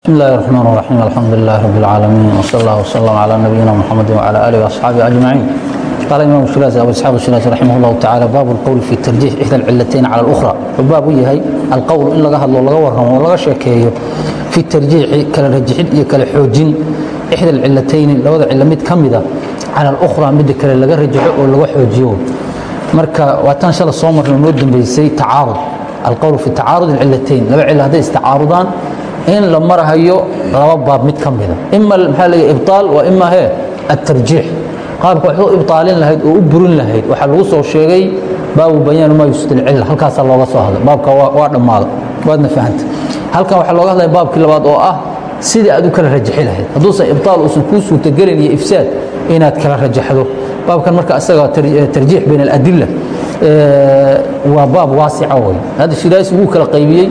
بسم الله الرحمن الرحيم الحمد لله رب العالمين وصلى الله وسلم على نبينا محمد وعلى اله واصحابه اجمعين قال الامام الشرازي ابو اسحاق الشرازي رحمه الله تعالى باب القول في ترجيح احدى العلتين على الاخرى وباب يهي القول ان لغا هدلو لغا ورamo laga sheekeeyo في الترجيح kala rajixin iyo kala xoojin احدى العلتين labada cilo mid kamida على الاخرى mid kale laga rajaxo oo laga xoojiyo marka waatan shala soo marnay noo dambeysay tacaarud القول في تعارض العلتين laba cilo haday istacaarudaan in la marhayo laba baab mid ka mida. Ima maa l ibaal waa ima he atarjiix qaabka wax ibaalin lahayd oo u burin lahayd. Waxaa lagu soo sheegay baabu bayaan maa yusdilcilla halkaasaa looga soo hadlay. Baabka waa dhammaada waadna fahanta halkan waxaa looga hadlaya baabkii labaad oo ah sidii aad u kala rajaxi lahayd. Hadduusan ibtaal uusan kuu suurtagelin iyo ifsaad inaad kala rajaxdo. Baabkan marka isaga eh, tarjiix bayn aladila eh, waa baab waasica wey hadda sidaas wuu kala qaybiyey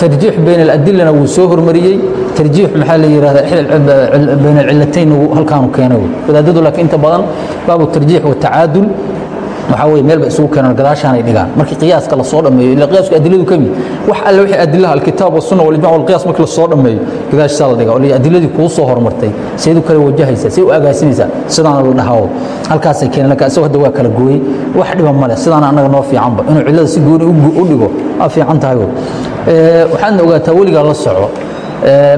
tarjiix bayn aladilana wuu soo hormariyey. Tarjiix maxaa la yidhahdaa bayn alcillatayn halkaanu keena wadaadadu laakiin inta badan baabu tarjiix watacaadul waxa weeye meel ba isugu keenaan gadaashaan ay dhigaan. Markii qiyaaska la soo dhameeyo ila qiyaaska adiladu ka mid wax alle wixii adilaha alkitaab wa sunna wal ijma wal qiyaas markii la soo dhameeyo gadaashaa la dhigaa. Oo adiladii kuu soo hormartay seed u kala wajahaysa see u agaasinaysa sidaan la dhahawo. Halkaasay keeneen laakiin asagoo hadda waa kala gooyey. Wax dhiba male sidaan annaga noo fiicanba inuu cillada si gooni u dhigo waa fiican tahay. Waxaadna ogaataa weligaa la soco.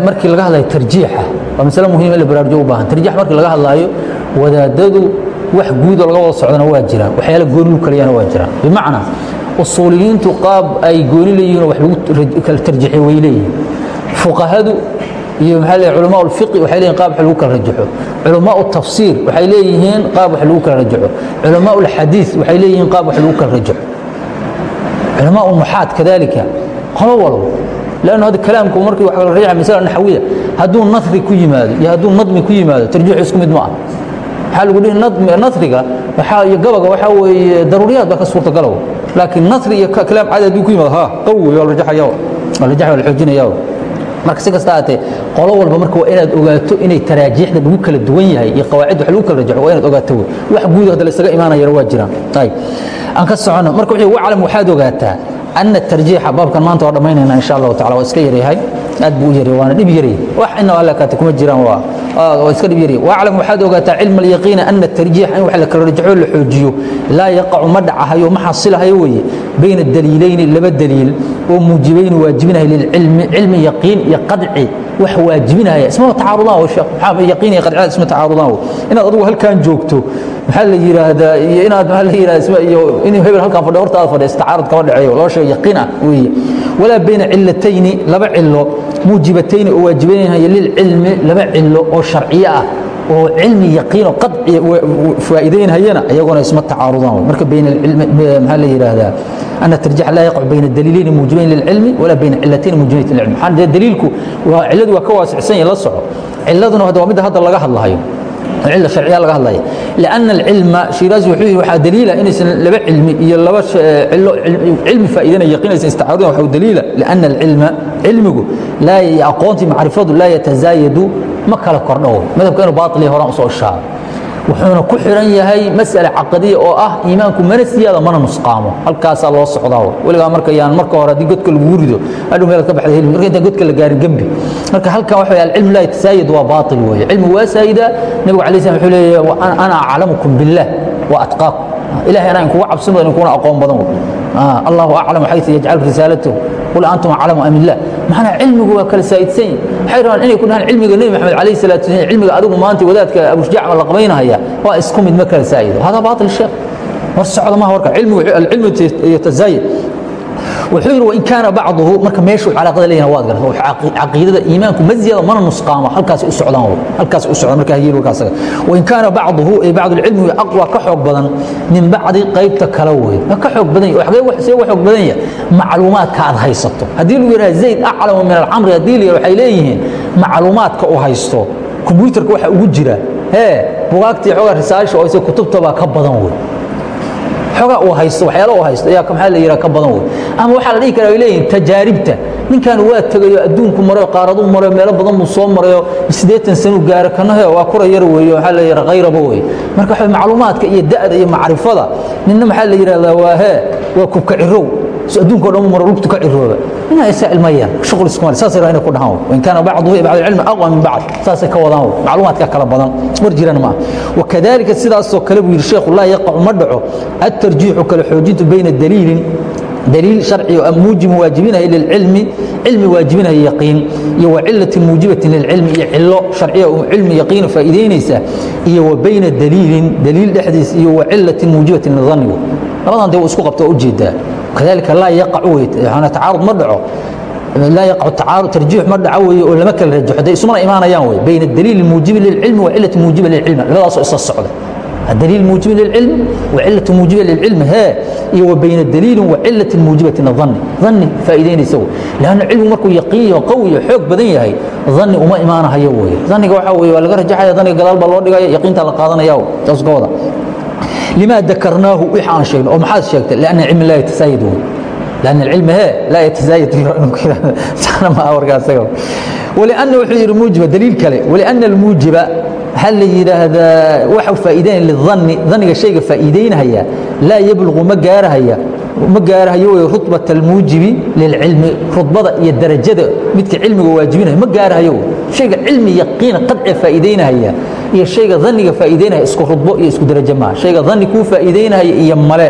Markii laga hadlayo tarjiixa waa masale muhiim in la baraarujo u baahan. Tarjiix markii laga hadlaayo wadaadadu wax guudoo laga wada socdana waa jiraan waxyaala gooni u kaliyana waa jiraan bimacnaa usuuliyiintu qaab ay gooni leeyihiin wax lagu kala tarjiixay way leeyihiin. Fuqahadu iyo maxaa leeyahay culamaa ulfiqi waxay leeyihiin qaab wax lagu kala rajaxo. Culamaa utafsiir waxay leeyihiin qaab wax lagu kala rajaxo. Culamaa ulxadiis waxay leeyihiin qaab wax lagu kala rajaxo. Culamaa ulmuxaad kadalika qolo walbo lannu hadda kalaamku markii wax kala rajaxa masala naxwiya hadduu nasri ku yimaado iyo hadduu nadmi ku yimaado tarjiixu isku aa lgu nariga iyo gabaga waaa weye daruuriyaad baa ka suurtagalow laakiin nari iyo laam cadad buu ku yimaad qawi waa la oojinaya marka si kasta aatee qolo walba marka waa inaad ogaato inay taraajiixda lagu kala duwan yahay iyo qawaacidda wa lagu kala rajaxo waa inaad ogaato wey. Wax guud hadda la isaga imaanaya waa jiraan. Ayib aan ka socono marka wuxuu waclam waxaad ogaataa ana tarjiixa baabkan maanta waa dhammaynayna insha allahu tacala waa iska yaryahay aad buu u yaryahay waana dhib yaryahy wax inna alle kaate kuma jiraan waa. Ah, waclam waxaad ogaataa cilma alyaqiina ana tarjiix in wax la kala rajxo la xoojiyo laa yaqacu ma dhacahayo ma xasilahayo wax waajibinaya. Isma tacaarudaan yaqiin iyo qadcida isma tacaarudaan inaad adigu halkan joogto maxaa la yiraahdaa iyo inaad maxaa la yiraahdaa isma iyo in hebel halkan fadhiyo hortaada fadhiyo istacaarud kama dhaceeyo loo sheego yaqiin ah weeye. Walaa bayna cilatayni laba cilo muujibatayni oo waajibanaya lilcilmi laba cilo oo sharciye ah oo cilmi yaqiino aci faaidaynhayana ayagoona isma tacaarudaan. Marka maaa la yihaahdaa ana tarjix laa yaqc bayna daliilayni muujibayn lilcilmi walaa bayna cilatayni muujibay lilcilmi maxaa de daliilku cilladu waa ka waasicsan yahi la soco. Cilladuna waa midda hadda laga hadlahayo cilla sharciya laga hadlaya lianna alcilma shiiraazi wuxuu yidhi waxaa daliila ah inaysan laba cilmi iyo laba cillo cilmi faa'iidana yaqiinaysan istacaarudan waxau daliila ah. lianna alcilma cilmigu laa aqoontii macrifadu laa yatazaayadu ma kala kordho madhabka inuu baatil horaan u soo shaaro wuxuuna ku xiran yahay masale caqadiya oo ah iimaanku mana siyaada mana nusqaamo. Halkaasaa loo socdaa weligaa marka yaan marka hore haddii godka lagu rido adhow meelaad ka baxda helmi marka intaan godka la gaarin gembi marka halkan waxa weye alcilmu laa yatasaayid waa baatil weeye. Cilmi waa saayida nabigu alay slam wuxuu leeyahay ana aclamukum billah wa atqaakum ilahay anaa inkuga cabsin badan inkuna aqoon badan allahu aclamu xayثu yajcal risaalatahu qul antum aclamu am illah. Maxana cilmigu waa kala saa'idsan yahi waxay rabaan inay ku dhahaan cilmiga nebi maxamed calayh salatu wasalam cilmiga adigu maanta wadaadka abushjacma la qabaynahaya waa isku mid ma kala saa'ido hada baatil sheekh. War socda maha warka. Cilmigu alcilmu yatazaayid wuxuu xoogaa risaasha oo kutubta baa ka badan wey xogaa uu haysto waxyaalo uu haysto ayaa maxaa la yidhaha ka badan wey ama waxaa la dhihi karaa ay leeyihiin tajaaribta. Ninkan waa tegayo adduunku marayo qaaraduu marayo meelo badan buu soo marayo siddeetan sanu gaaro kanahe waa kura yar weeyo waxaa la yidhaha khayraba wey marka waxa macluumaadka iyo da'da iyo macrifada ninna maxaa la yidhahdaa waa hee waa kubka cirow adduunka o dhan mara lugtu ka cirooba inaa isa ilma yar shuqul iskuma saas inay ku dhahaan in kaana bacduhu bacd ilmi aqwa min bacd saasay ka wadaan macluumaadka kala badan war jirana ma wakadalika sidaasoo kale buu yidhi sheekhu laa yaqacu ma dhaco الترجيح kala xoojintu bayna daliilin daliil sharci oo muujib waajibinaya lilcilmi cilmi waajibinaya yaqiin iyo wa cilati muujibatin lilcilmi iyo cilo sharciya oo cilmi yaqiina faa'iideynaysa iyo wa bayna daliilin daliil dhexdiis iyo wa cilatin muujibatin lidhanni labadan dee isku qabta oo ujeedaa kadalika laa yaac wey tacaarud ma dhaco laa yacu tacaarud tarjiix ma dhaco wey oo lama kala rajaxo day isumana imaanayaan wey bayna daliili muujibi lilcilmi wa cilati muujiba lilcilmi labadaasoo isla socda. Dliil muujibi lilcilmi wacilatu muujiba lilcilmi hee iyo wa bayna daliilin wa cilatin muujibatin anni anni faa'idaynaysa wey lanna cilmigu markuu yaqiiniyo qawiyo xoog badan yahay danni uma imaanahayo wey daniga waxa wey waa laga rajaxaya daniga gadaal baa loo dhigaya yaqiintaa la qaadanaya taas ka wada. تلا قادنا يو تصقوضا لما ذكرناه وإحان شيء أو محاس شيء لأن العلم لا يتسايد لأن العلم ها لا يتزايد سنة ما أورقا سيو ولأنه وحير موجبة دليل كلي ولأن الموجبة هل يراهدا waxa faa'iideen lidhanni dhaniga shayga faa'iideynaya la yablughu ma gaarahaya ma gaarahayo way rutbat almujibi lilcilmi rutbada iyo darajada midka cilmiga waajibinaya ma gaarahayo shayga cilmi yaqiin qadci faa'iideynaya iyo shayga dhaniga faa'iideynaya isku rutbo iyo isku darajo ma shayga dhani ku faa'iideynaya iyo male.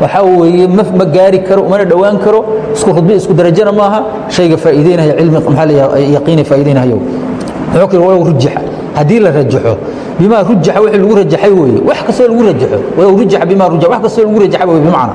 Waxa weeye ma gaari karo mana dhawaan karo isku rutbo isku darajana maaha. Shayga faa'iideynaya cilmi maxaa la yaqiin faa'iideynayo wuxuu kale waa rujaxa haddii la rajaxo bima rujaxa wixii lagu rajaxay weeye wax kastoo lagu rajaxo rujaxa bima rujaxa wax kastoo lagu rajaxay weeye bimacna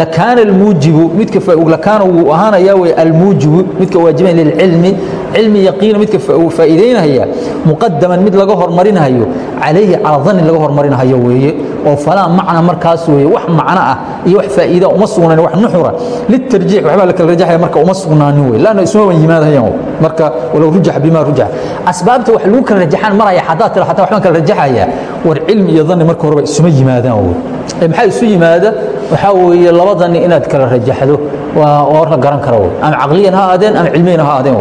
lakaana almuujibu midka lakaana wuu ahaanayaa weeye almuujibu midka waajiban lilcilmi cilmi yaqiina midka faa'iideynaya muqadaman mid laga hormarinayo calayhi calaa dhanni laga hormarinayo weeye oo falaa macna markaas weeye wax macno ah iyo wax faa'iida uma sugnaan wax nuxura litarjiix waxbaa la kala rajaxaya marka uma sugnaanin weeye laanna isuma wan yimaadayaan marka walow rujaxa bima rujaxa asbaabta wax lagu kala rajaxaan maraya haddaad tira hataa waxbaan kala rajaxaya war cilmi iyo dhanni marka horeba isuma yimaadaan wey ee maxaa isu yimaada waxaa weeye laba dhanni inaad kala rajaxdo waa war la garan kara wey ama caqliyan ha aadeen ama cilmiyan ha aadeen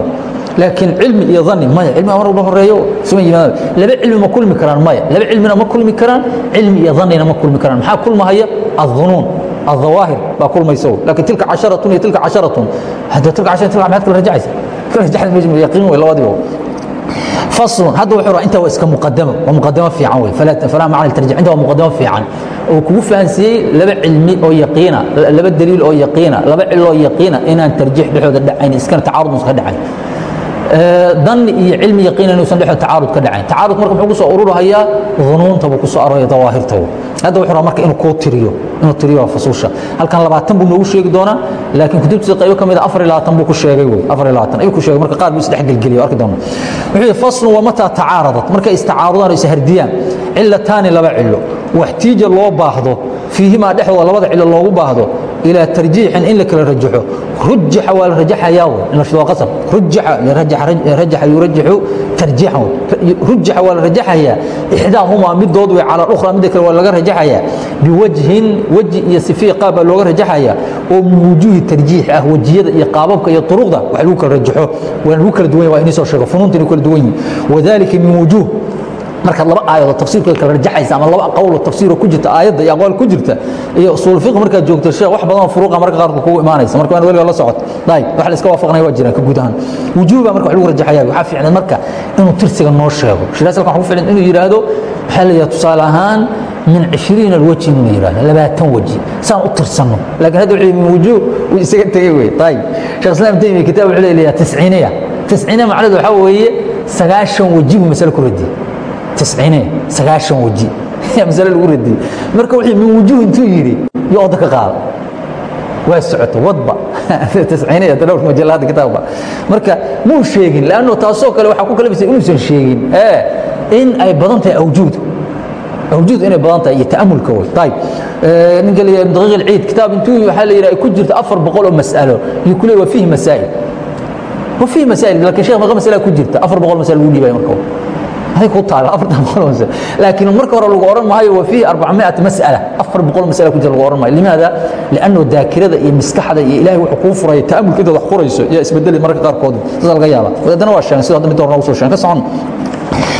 laakiin cilmi iyo dhanni maya cilmiga mar walba horeeyo isuma yimaadaan laba cilmi ma kulmi karaan maya laba cilmina ma kulmi karaan cilmi iyo dhannina ma kulmi karaan maxaa kulmahaya adhunuun الظواهر باكل ما يسوي لكن تلك عشرة هي تلك عشرة هذا تلك عشرة تلك عشرة كل رجعت كل رجعت يقين ولا aslun hadda wuxuu inta waa iska muqadamo waa muqadamo fiican wey falaa macna litarjic ظن iyo cilmi yaqiin inuu san dhexdo tacaarud ka dhacayn tacaarud marka muxuu ku soo ururaya dhunuunta buu ku soo araya dawaahirta hadda wuxuu marka inuu koo tiriyo inuu tiriyo fasuusha halkan 20 buu noogu sheegi doonaa laakiin kutubtiisa qaybo ka mid ah 24 buu ku sheegay way 24 ayuu ku sheegay. Marka qaar buu isdhex gelgeliyo arki doona wuxuu faslu wa mata tacaaradat marka istacaarudaan is hardiyaan. Cillatani laba cilo waxtiija loo baahdo fiihima dhexdooda labada cilo loogu baahdo ilى tarjiixin in la kala rajaxo rujaxa waa la rajaxaya waa waa la rajaxayaa ixdaahumaa midood wey calaa ukhra midda kale waa laga rajaxayaa biwajhin weji iyo sifii qaab baa looga rajaxayaa oo wujuuhi tarjiix ah wejiyada iyo qaababka iyo uruqda wax lagu kala rajaxo waa lagu kala duwan waa inii soo sheego funuunta kala duwan yihiin wadalika min wujuuh markaad laba aayadoo tafsiirkooy kala rajaxaysa ama laba qowlo tafsiiroo ku jirta aayadda iyo aqwaal ku jirta iyo usuul fiq markaad joogto sheekh wax badan oo furuuqa marka qaarkood kugu imaanaysa. Marka waan weligaa la socoto daayib wax la iska waafaqnaya waa jiraan ka guud ahaan wujuuba marka wax lagu rajaxayaa waxaa fiicneed marka inuu tirsiga noo sheego. Shiraas halkan waxaa ku fiicneed inuu yidhaahdo waxaa la yidhaha tusaale ahaan min cishriin alwaji inuu yidhaahdo labaatan waji saan u tirsanno. Laakiin hadda cilmi wujuub. Uu isaga tegey wey daayib sheekh islaam taymiya kitaab wuxuu leeyahay tisciiniya tisciiniya macnaheedu waxaa weeye sagaashan waji buu masale ku radiyey tisciine sagaashan weji yaa masale lagu radiyey. Marka wixii min wujuh intuu yidhi yo odda ka qaada waa socoto wadba. Tisciine dhowr majallaadda kitaabka marka muu sheegin lanno taasoo kale waxaa ku kalabisay inuusan sheegin ee in ay badan tahay awjuuda awjuud inay badan tahay iyo ta'amulka wey ayib ninka la yidhaha daqiiq alciid kitaab intuu waxaa la yidhaha ay ku jirto afar boqol oo mas'alo. Iyo ku leeyahay waa fiihi masaa'il. Waa fiihi masaa'il laakiin sheekh maqa masala ku jirta afar boqol masal lagu dhiibaya marka maxay ku taala afartan boqol mas'alo laakiin marka hore lagu oran maayo wa fiihi arbacmi'at mas'ala. Afar boqol mas'ala ku jira lagu oran maayo. Limaada? Lianno daakirada iyo maskaxda iyo ilaahay wuxuu kuu furaya ta'amulka intaad wax qurayso yaa isbedeli mararka qaarkood. Sida laga yaaba haddana waa sheegay sida hadda mid horena ugu soo sheegay ka socon.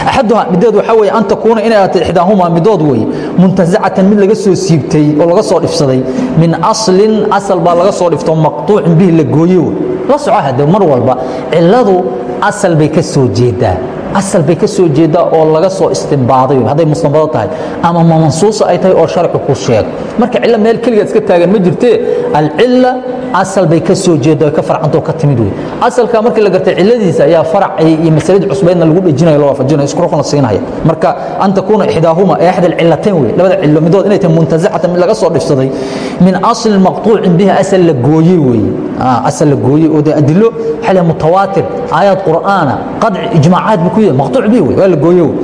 Axaduha mideed waxaa weeye an takuuna inay aatay ixdaahumaa midood weeye. Muntasacatan mid laga soo siibtay oo laga soo dhifsaday min aslin asal baa laga soo dhifto maqtuucin bihi la gooye la soco hadde mar walba cilladu asal bay ka soo jeedaa asal bay ka soo jeedaa oo laga soo istinbaaday hadday mustanbado tahay ama mansuusa ay tahay oo sharci ku sheego marka cilo meel keligeed iska taagan ma jirtee? Alcila asal bay ka soo jeeda ka farcantoo ka timid wey asalka markii la gartay ciladiisa ayaa farac iyo masaladii cusbeydna lagu dhejinayo loo waafajinayo isku rukun la siinaya marka an takuuna ixdaahuma ee axda alcilatayn wey labada cilo midood inay tahay muntasacatan mid laga soo dhifsaday min aslin maqtuucin biha asal la gooyey weeye asal la gooyey oo dee adilo waxaa leeyahay mutawaatir aayaad qur'aana qadci ijmaacaad buu ku yahay maqtuuc bihi wey waa la gooye wey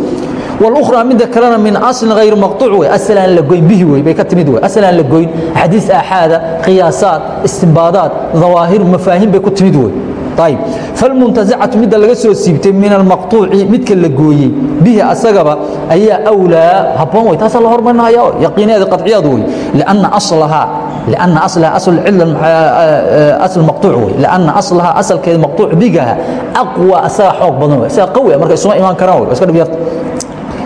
واأخرى mid kalena min أصل غayr مقطوع w أسل aan la goyn bihi wey bay ka timid w أسل aan la goyn xadiiث آxaada قiyaasaat istinbaadaat ظawaahir mafaahim bay ku timid wey ayb falmuntaزacaةu midda laga soo siibtay min almaqطuuci midka la gooyey bihi asagaba ayaa أwlىa haboon wey taasaa la hormarinaya yaqiineeda qaطciyaad wey لأنa أصلhaa لأن أصلها أصل العلة أصل مقطوع وي لأن أصلها أصل كذا مقطوع بيجها أقوى أسا حوق بدن وي أسا قوي مركز اسمه إيمان كرام وي بس كده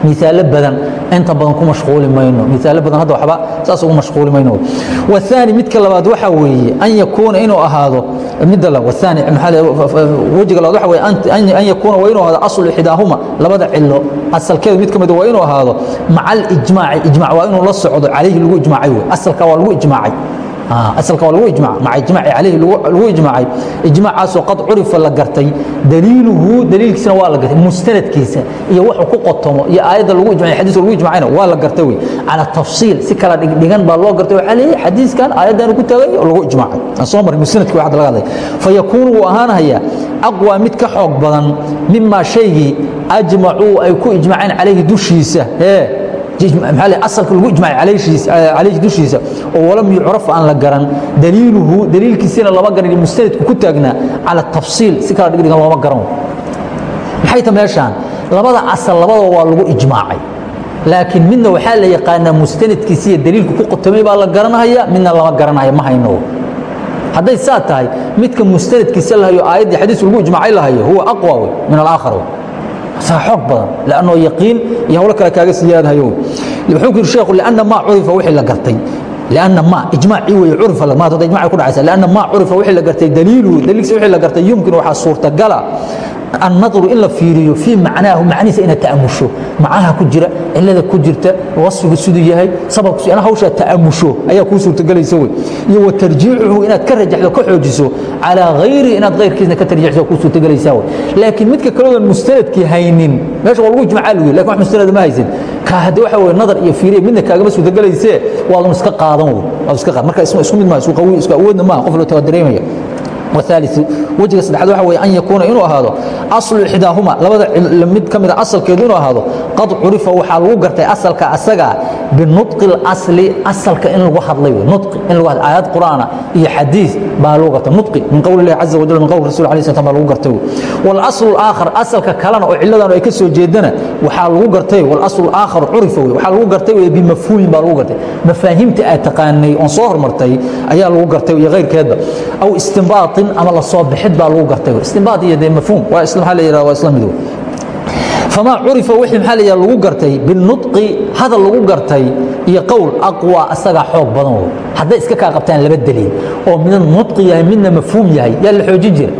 miaalo badan. Inta badan ku mahuuli mayno. Miaalo badan hadda waba saas ugu mahuuli mayno. Waani midka labaad waxaa weeye an yakuuna inuu ahaado midda waani wejiga labaad waxa weye an yakuuna waa inuu ahaado aslu xidaahuma labada cilo asalkeedu mid ka mid waa inuu ahaado maca alijmaaci ijmac waa inuu la socdo calayhi lagu ijmaacay wey asalka waa lagu ijmaacay asalka waa lagu ay ku ijmaceen calayhi dushiisa asalka lagu ijmaacay calayhi dushiisa oo walam yucraf aan la garan daliiluhu daliilkiisina lama garan mustanadku ku taagnaa cala tafsiil si kala dhigdhigan looma garan maxay ta meeshaan? Labada asal labadaba waa lagu ijmaacay. Laakiin midna waxaa la yaqaanaa mustanadkiisa iyo daliilku ku qotomay baa la garanahaya midna lama garanaya ma hayno. Hadday saa tahay midka mustanadkiisa lahayo aayaddii xadiisku lagu ijmaacay lahayo huwa aqwa wey min alaakhar wey xoog badan lanno yaqiin iyo hawlo kale kaaga siyaadhayo wuxuu ku yidhi sheekhu lianna maa curifa wixii la gartay? Lianna ma ijmaacii weeye curifa maanta hadda ijmacay ku dhacaysa. Lianna maa curifa wixii la gartay daliiluhu daliilkiisa wixii la gartay yumkin waxaa suurtagala النظر in la fiiriyo fيi macnaahu macnihiisa inaad ta'amusho macnaha ku jira cilada ku jirta wasfigu siduu yahay sababku ina hawshaa ta'amusho ayaa kuu suurtagelaysa wey iyo wa tarjiicuhu inaad ka rajaxdo ka xoojiso calىa hayri inaad kayrkiisna ka tarjiixso kuu suurtagelaysaa wey laakiin midka kaloodan mustanadkii haynin meesha waa lagu ijmacaa lugi lakin wax mustanad ma haysin ka hadde waxa weye nadar iyo fiiriya midna kaagama suurtagelaysee waadun iska qaadan wey waad iska qaadan marka isku mid maa isku qawi isku awoodna maaha qof loo tawa dareemaya wejiga saddexaad waxa weye an yakuuna inuu ahaado aslu ixdaahuma labada mid ka mida asalkeedu inuu ahaado qad curifa waxaa lagu gartay asalka asagaa binudqi اlasli asalka in lagu hadlay wey nudqi in lagu hadlay aayad qur'aana iyo xadiid baa lagu gartay nudqi min qowl illahi caza wajal min qowl rasul alay slam baa lagu gartay wey waalaslu اaakhar asalka kalena oo cilladan ay ka soo jeedana waxaa lagu gartay waalaslu aakhar curifa wey waxaa lagu gartay wey bimafhuumin baa lagu gartay mafaahiimta aad taqaanay oon soo hormartay ayaa lagu gartay iyo kayrkeedba aw istinbaat ama la soo bixid baa lagu gartay. Istinbaad iyo dee mafhuum. Waa maxaa la yidhaha? Waa isla midow. Famaa curifa wixii maxaa la yidhaha lagu gartay? Binutqi hadal lagu gartay iyo qowl aqwa asagaa xoog badan wey hadday iska kaa qabtaan laba daliil oo midna nutqi yahay midna mafhuum yahay yaa la xoojin jira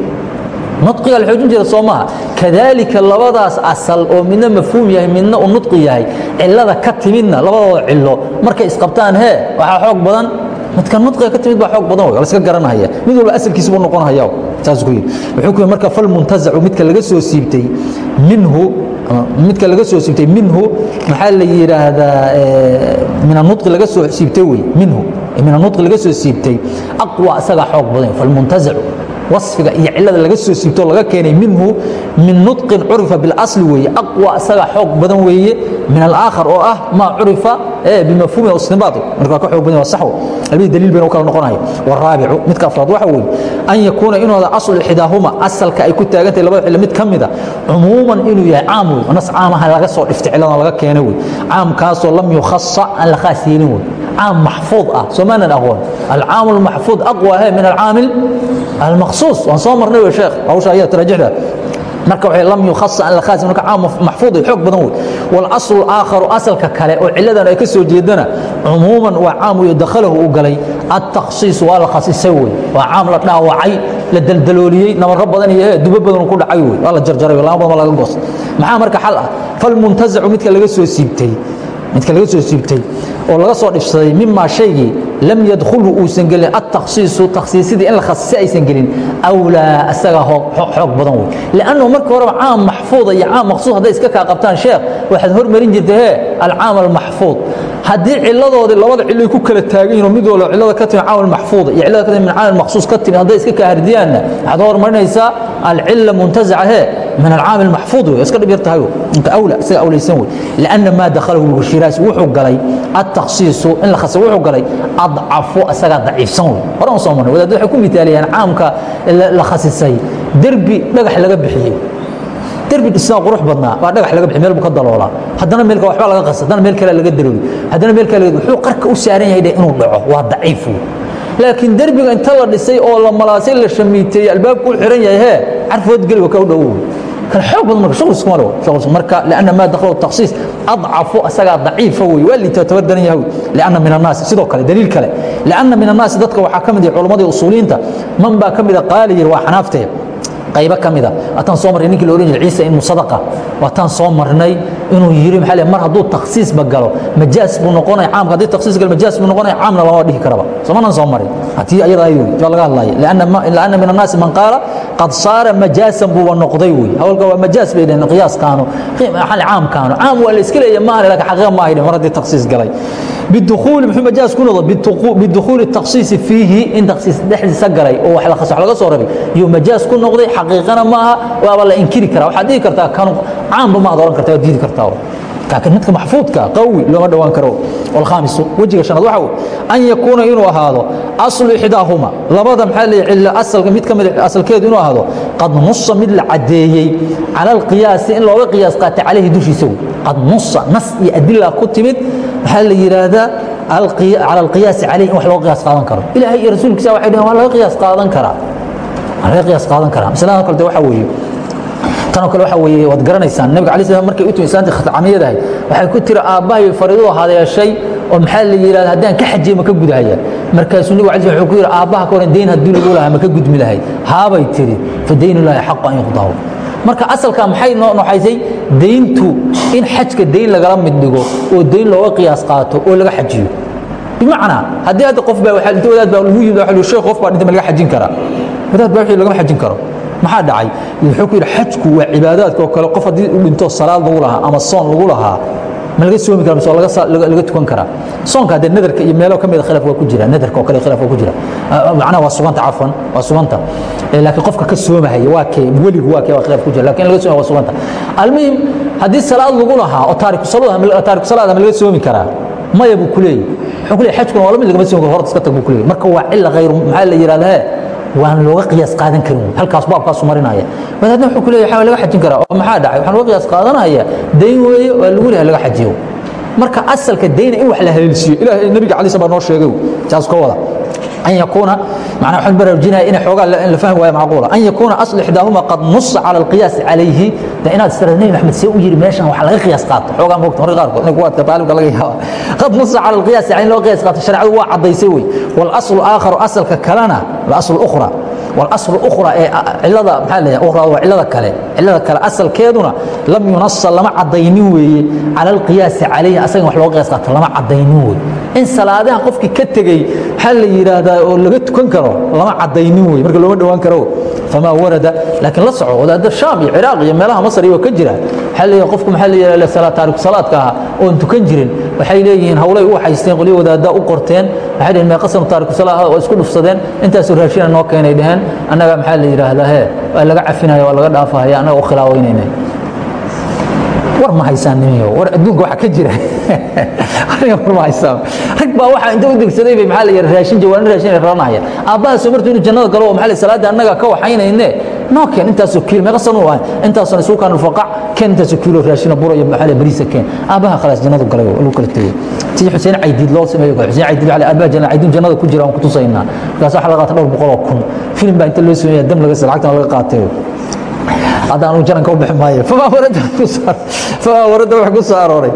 nudqiga la xoojin jira soo maaha. Kadaalika labadaas asal oo midna mafhuum yahay midna uu nudqi yahay cilada ka timidna labadooda cilo markay isqabtaan hee waxaa xoog badan midka nudqiga ka timid baa xoog badan wey la iska garanahaya mid walba asalkiisa buu noqonaya saas ku yidhi. Wuxuu ku yidhi marka falmuntazacu midka laga soo siibtay minhu midka laga soo siibtay minhu maxaa la yidhaahdaa min anudqi laga soo siibtay wey minhu. Min anudqi laga soo siibtay. Aqwa isagaa xoog badan. Falmuntazacu waصfiga iyo cilada laga soo siibto laga keenay minhu min nuطqin curifa biاlasli weeye aqwa isaga xoog badan weeye min alaakhar oo ah maa curifa bimafhuumi istinbaat marka waa ka xoog badan waa sax labadii daliil bayna u kala noqonaya waraabicu midka afraad waxa weeye an yakuuna inuu hada aslu xidaahuma asalka ay ku taagantahay labada cilo mid ka mida cumuuman inuu yahay caam wey nas caamaha laga soo dhiftay ciladan laga keenay wey caamkaasoo lam yukhasa aan la khaas yeelin wey عام محفوظ اه سمانا أقوال العام المحفوظ أقوى هي من almaqsuus waan soo marnay w sheekh hawsha ayaa taraajixda marka w lam yukhas an lkhaas marka caam maxfuud xoog badan wey walaslu aakharu asalka kale oo cilladan ay ka soo jeedana cumuuman waa caam weyo dakhalahu uu galay altakhsiis waa la khasisay wey waa caam la dhaawacay la daldalooliyey nabaro badan iyo dubo badan ku dhacay wey waa la jarjaray lama badan laga goos maxaa marka xal ah falmuntazacu midka laga soo siibtay midka laga soo siibtay oo laga soo dhibsaday mimaa shaygii lam yadkhulhu uusan gelin atakhsiisu takhsiisidii in la khasisay aysan gelin awlaa asaga xoog badan wey liannahu markii horeba caam maxfuuda iyo caam maqsuud hadday iska kaa qabtaan sheekh waxaad hormarin jirtay hee alcaam almaxfuud haddii ciladoodii labada cilay ku kala taagan yihiin mid walba cilada ka timi caam almaxfuuda iyo cilada ka timi min caam almaqsuus ka timi hadday iska kaa hardiyaanna waxaad hormarinaysaa alcila muntazaca hee min acaamil maxfuud wey iska dhib yartahay inta awla sida awlaysan wey lianna maa dakhalahu lwashiraasi wuxuu galay atakhsiisu in la khasay wuxuu galay adcafu isagaa daciifsan wey hore aan soo marnay wadaadad waxay ku mitaaliyaan caamka la khasisay derbi dhagax laga bixiyey derbi dhisnaa qurux badnaa baa dhagax laga bixiy meel buu ka daloolaa haddana meelka waxbaa laga qasa haddana meel kale laga darooyo haddana meel kale wuxuu qarka u saaran yahay inuu dhaco waa daciif wey laakiin derbiga inta la dhisay oo la malaasay la shamiiteeyey albaabku u xiran yahay hee carfood geli wa ka u dhowow xoog badan qaybo ka mida waataan soo marnay ninkii la ohan jiray ciisa ibnu sadaqa. Waataan soo marnay inuu yiri maxaa mar hadduu takhsiisba galo majaas buu noqonaya caamka. Haddii takhsiis galo majaas buu noqonaya caamna lama dhihi karaba. Somanan soo marin. Haddii ayada ayuu waa laga hadlaya. Lianna min annaasi man qaala qad saara majaasan buuba noqday wey hawlka waa majaas bay dhaheen qiyaaskaanu caamkaanu caam waa la iska leeya maahan laakiin xaqiiqa ma ahayn mar haddii takhsiis galay bidukuuli muxuu majaas ku noqdo bidukuuli takhsiisi fiihi in takhsiis dhexdiisa galay oo wax laga soo rabay yuu majaas ku noqday xaqiiqana maaha waaba la inkiri karaa waxaad dhihi kartaa kanu caamba maad oran kartaa waad diidi kartaa laakiin midka maxfuudka qawi looma dhowaan karo walkhaamisu wejiga shanaad waxa uu an yakuuna inuu ahaado aslu ixdaahuma labada maxaa leeyahay cilla asalka mid ka mid asalkeedu inuu ahaado qad nusa mid la cadeeyey cala alqiyaasi in looga qiyaas qaatay calayhi dushiisa wey qad nusa nas iyo adila ku timid waxaa la yidhaahdaa cala alqiyaasi calayhi in wax looga qiyaas qaadan karo ilaahay iyo rasuulkiisa waxay dhaheen waa laga qiyaas qaadan karaa waa laga qiyaas qaadan karaa masalada kale de waxa weeye tanoo kale waxa weeye waad garanaysaan nabiga alay slam markay u timi islaantii khatcamiyadahay waxay ku tiri aabbahay fariidadu hadeeshay oo maxaa la yidhahda haddaan ka xajiye ma gudahaya markaasuu nabigu alay slam wuxuu ku yidhi aabbaha ka horan deyn haddii lagu lahaa ma gudmi lahayd haabay tiri fa daynullaahi xaqu an yuqdahu marka asalka maxay noo noxaysay deyntu in xajka deyn lagala mid dhigo oo deyn looga qiyaas qaato oo laga xajiyo. Bimacnaa haddii hadda qof baa waxa inta wadaad baa lagu yimid waxa sheekh qof baa dhintay ma laga xajin karaa wadaad baa wixii lagama xajin karo. Maxaa dhacay? Wuxuu ku yidhi xajku waa cibaadaadka oo kale qof haddii u dhinto salaad lagu lahaa ama soon lagu lahaa ma laga soomi kara mise laga tukan karaa soonka haddee nadarka iyo meelo ka mida khilaaf waa ku jira nadarka oo kale khilaaf waa ku jira. Macnaha waa suganta cafwan waa suganta. Laakiin qofka ka soomahaya waa kee weligu waa kee waa khilaaf ku jira. Lakin laga soomaya waa suganta. Almuhim haddii salaad lagu lahaa oo taariku salaad taariku salaad ma laga soomi karaa maya buu ku leeyahy wuxuu ku leeyahy xajkuna waa la mid lagama soomi karo horta iska tag buu ku leeyahy marka waa cila hayr maxaa la yidhahda waana looga qiyaas qaadan karin. Halkaas baabkaasu marinaya mar wuxuu ku leeyahay xawaa laga xajin karaa oo maxaa dhacay? Waxaan looga qiyaas qaadanaya dayn weeye waa lagu leeyahay laga xajiyo. Marka asalka dayna in wax la haleelsiiyo ilaahay nabiga calaysam baa noo sheegay taas an yakuuna manaa waxaan baraarujinaya inay xoogaa in la fahmi waayo macquula. An yakuuna asl qad nusa cala alqiyaasi calayhi. De inaad istira nebi maxamed u yiri meeshan wax laga qiyaas qaato. Xoogaa moogta horri qaarkood inay ku adka laga yaaba qad nusa cala alqiyaasi calayhi loo qiyaas qaato shareecadu waa caddaysay wey waalaslu aakharu asalka kalena alaslu ukhra wاsl ra ee cilada maa l waa cilada kale. Cilada kale asalkeeduna lam yunasal lama cadaynin weeye. Cala اlqiyaasi calayhi asagan wax looga qays qaato lama cadaynin wey in salaadaha qofkii ka tegey maxaa la yidhaahdaa oo laga tukan karo lama cadaynin wey marka looma dhowaan karo. Famaa warada laakiin la soco wadaadda shaam iyo ciraaq iyo meelaha masr iyo ka jira maaa l qofku maaa la yidhahda salaataariku salaadka ahaa oon tukan jirin. Waxay leeyihiin hawlay u haysteen qolyo wadaadda u qorteen. Waxay dhaheen meeqasan taariku salaad oo isku dhufsadeen. Intaasoo raashina noo keenay dhaheen. Annaga maxaa la yidhaahdaa he waa laga cafinaya waa laga dhaafahaya annaga u khilaawaynayna war ma haysaan nimiyo war adduunka waxa ka jira. War ma haysaan. Rag baa waxa inta u degsaday bay maxaa la yidhaha raashin jawaano raashin ay raranaya aabbaha soo martuu inuu jannada galo oo maxaa la salaada annaga ka waxaynayne noo keen intaasoo kiilo meeqa sano waa intaasoo isugu kaan faqac intaasoo kiilo raashina buro iyo maxaa la bariisa keen. Aabbaha khalaas jannadu galay lagu kala tegey sidii xuseen caydiid loo sameeyo xuseen caydiid waxaa aabbaha jannada caydiid jannada ku jira aan ku tusaynaa. Markaas waxaa laga qaata dhowr boqol oo kun. Filim baa inta loo sameeya dam laga lacagtan laga qaatay haddaan uu jananka u bixi maayo. Famaa warada wax ku soo arooray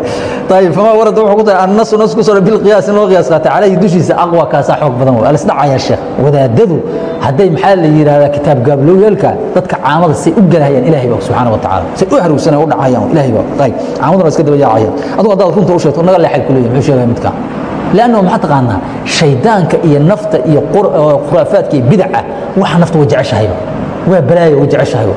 ayib famaa warada wuxuu ku annasu nas ku soo bilqiyaas in loo qiyaas qaatay calayhi dushiisa aqwa kaasaa xoog badan wey alisdhacaya sheekh wadaadadu hadday maxaa la yidhahdaa kitaab gaablowyaalka dadka caamada say u galahayaan ilahay ba subxaana wa tacaala. Say u harowsanay u dhacayaan ilahay ba ayib caamaduna iska daba yaacayaan. Adigu haddaad runta u sheegto naga leexay ku leeyahay muxuu sheegaya midkaa lanno maxaa taqaanaa? Shaydaanka iyo nafta iyo khuraafaadka iyo bidaca waxa nafta way jeceshahayba waa balaaya way jeceshahayba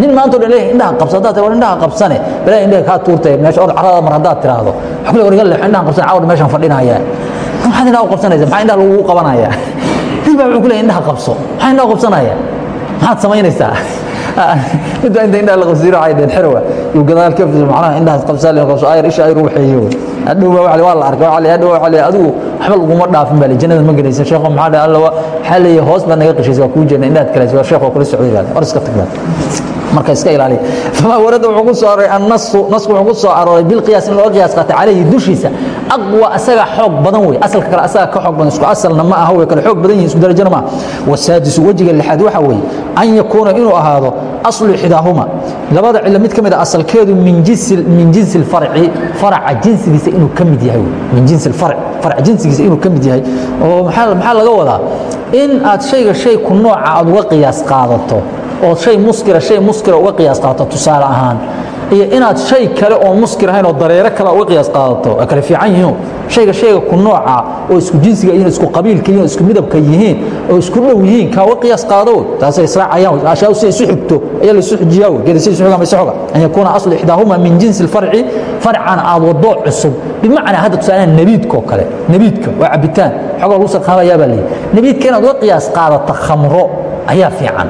nin maanta o dhan leeyahay indhaha qabsa haddaad war indhaha qabsane. Balaaya indhaha kaa tuurtay meesha or carada mar haddaad tiraahdo. Kule war iga leexo indhahan qabsane cawr meeshan fadhinayaa maxaad indhaha u qabsanaysa? Maxaa indhaha lagugu qabanaya nin baa wuxuu ku leeyahay indhaha qabso. Maxaa indhaha qabsanaya? Maxaad samaynaysaa midba inta indhaha la qabsiiro waxay dheen xerowa yuu gadaal ka fiso macnaha indhahaas qabsaa leen qabso ayar isha ayar u waxeeye wey hadhow baa waa waa la arkay waa la hadhow waa la adigu waxba laguma dhaafin baa jannada ma gelaysa sheekho maxaa dhahay alla waxaa leeyahay hoos baa naga qishaysa waa kuu jeedna indhaad kalaysa waa sheekho kula socday baa or iska tag baa marka iska ilaaliya famaa warada wuxuu ku soo arooray annasu nasku wuxuu ku soo arooray bilqiyaas in loo qiyaas qaatay calayhi dushiisa. Aqwa asaga xoog badan wey asalka kale asaga ka xoog badan isku asalna ma aha way kale xoog badan yihiin isku darajana ma wasaadisu wejiga lixaad waxa weeye an yakuuna inuu ahaado aslu ixdaahuma. Labada cilo mid ka mid a asalkeedu min jinsi min jinsi alfarci faraca jinsigiisa inuu ka mid yahay min jinsi alfarc faraca jinsigiisa inuu ka mid yahay. Oo maxaa laga wadaa? In aad shayga shay ku nooca aad uga qiyaas qaadato oo shay muskira shay muskira uga qiyaas qaadato tusaale ahaan. Iyo inaad shay kale oo muskir ahayn oo dareero kale uga qiyaas qaadato waa kale fiican yihiin. Shayga shayga ku nooca oo isku jinsiga yihiin isku qabiilka yihiin isku midabka yihiin oo isku dhow yihiin kaa uga qiyaas qaado taasay israacayaan ashyaa si isu xigto ayaa la isu xijiyaa wey geeda si isu xigaa ma isu xoga an yakuuna aslu ixdaahuma min jinsi alfarci farcan aad wado cusub. Bimacnaa hadda tusaalaha nabiidka oo kale nabiidka waa cabitaan. Xogaa lagu sarqaamayaa baa leeyahy nabiidka inaad uga qiyaas qaadato khamro ayaa fiican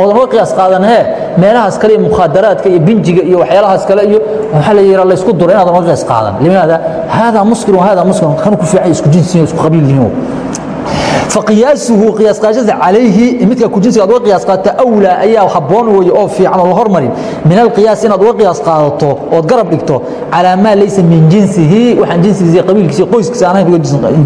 oodan uga qiyaas qaadan hee meelahaas kale iyo mukhaadaraadka iyo binjiga iyo waxyaalahaas kale iyo waxaa la yidhaa laysku duro inaadan uga qiyaas qaadan. Limaada haadaa muskirun haadaa muskirun kan ku fiican isku jinsi isku qabiil yihiin faqiyaasuhu qiyaas qaashadiisa calayhi midka ku jinsiga ad uga qiyaas qaadata awlaa ayaa habboon weeye oo fiican oo la hormarin. Min alqiyaas inaad uga qiyaas qaadato ood garab dhigto calaa maa laysa min jinsihi waxaan jinsigiisa qabiilkiisa qoyskiisa aan ahayn uga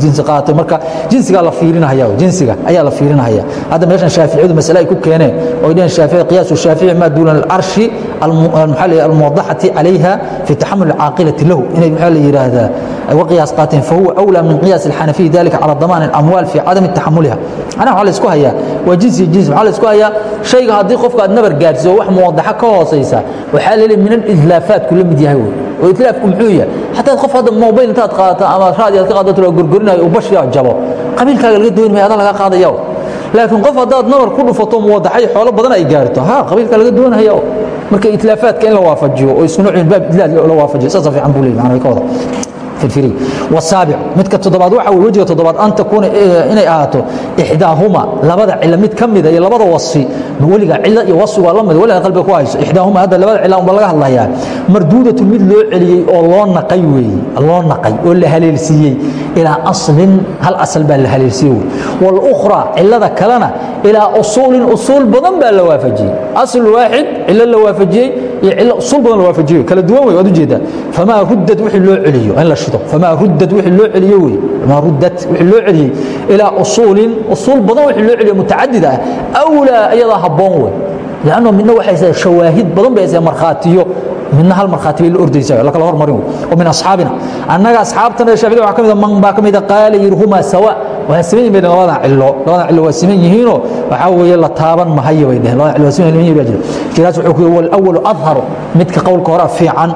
jinsi marka jinsigaa la fiirinahaya jinsiga ayaa la fiirinahaya. Hadda meeshan shaaficiyadu masale ay ku keeneen oo dheen shaafici qiyaasu shaafici maa duuna alcarshi almuwadaxati calayha fi taxamul alcaaqilati lahu. Inay maxaa la yidhaahdaa uga qiyaas qaateen fahuwa awlaa min qiyaas alxanafiyi dalika calaa damaan اlamwaal fi cadami min taxamuliha. Anaa waa la isku hayaa waa jinsi jinsi maxaa la isku hayaa shayga haddii qofka aad nabar gaarsiiso wax muwadaxa ka hoosaysa waxaa la min alitlaafaatku la mid yahay wey oo itlaafku muxuu yahay? Xataa qof hadda mobayl intaad qaadata ama raadi aad ka qaadato la gorgorinayo uu bashiya jabo. Qabiilkaaga laga dooni maya adaa laga qaadaya laakiin qof haddaad nabar ku dhufato muwadaxa iyo xoolo badan ay gaarto. Ha qabiilka laga doonahaya marka itlaafaadka in la waafajiyo oo isku nocin baab idlaad la waafajiyo saasa fiican buu leeyahay macnaha ka wada. في الفريق والسابع متك تضبط waxa uu wajiga todobad an takuna inay ahaato ihdaahuma labada cilla mid kamid ah labada wasfi waliga cilla iyo wasfi waa lamid waliga qalbiga ku hayso ihdaahuma hada labada cilla uma laga hadlayaa marduudatu mid loo celiyay oo loo naqay weey loo naqay oo la haleelsiiyay ila aslin hal asal baa la haleelsiiyay wal ukhra cillada kalena ila usul usul badan baa la waafajiyay asl waahid illa la waafajiyay sul badan waafajiyo. Kala duwan wey waad u jeedaa famaa ruddad wii loo celiyo. In la shido famaa ruddad wii loo celiyo wey. Famaa ruddad wii loo celiyey. Ilaa usuulin usuul badan wii loo celiyo mutacadid ah. Awlaa iyadaa habboon wey. Lanno midna waxay shawaahid badan bay haysaa markhaatiyo. Midna hal markhaati bay la ordaysaa la kala hormarin wey. Oo min asxaabina. Annaga asxaabtana shaaficida waxa ka mida ah, man baa ka mida ah, qaala yidhi humaa sawa باكم إذا قال يرهما سواء وهسمين بين لوضع علو لوضع علو وسمين يهينو وحاول يلا تابا ما هي ويده لوضع علو وسمين يهينو يجري جلاس وحكي هو الأول أظهر متك قول كورا في عن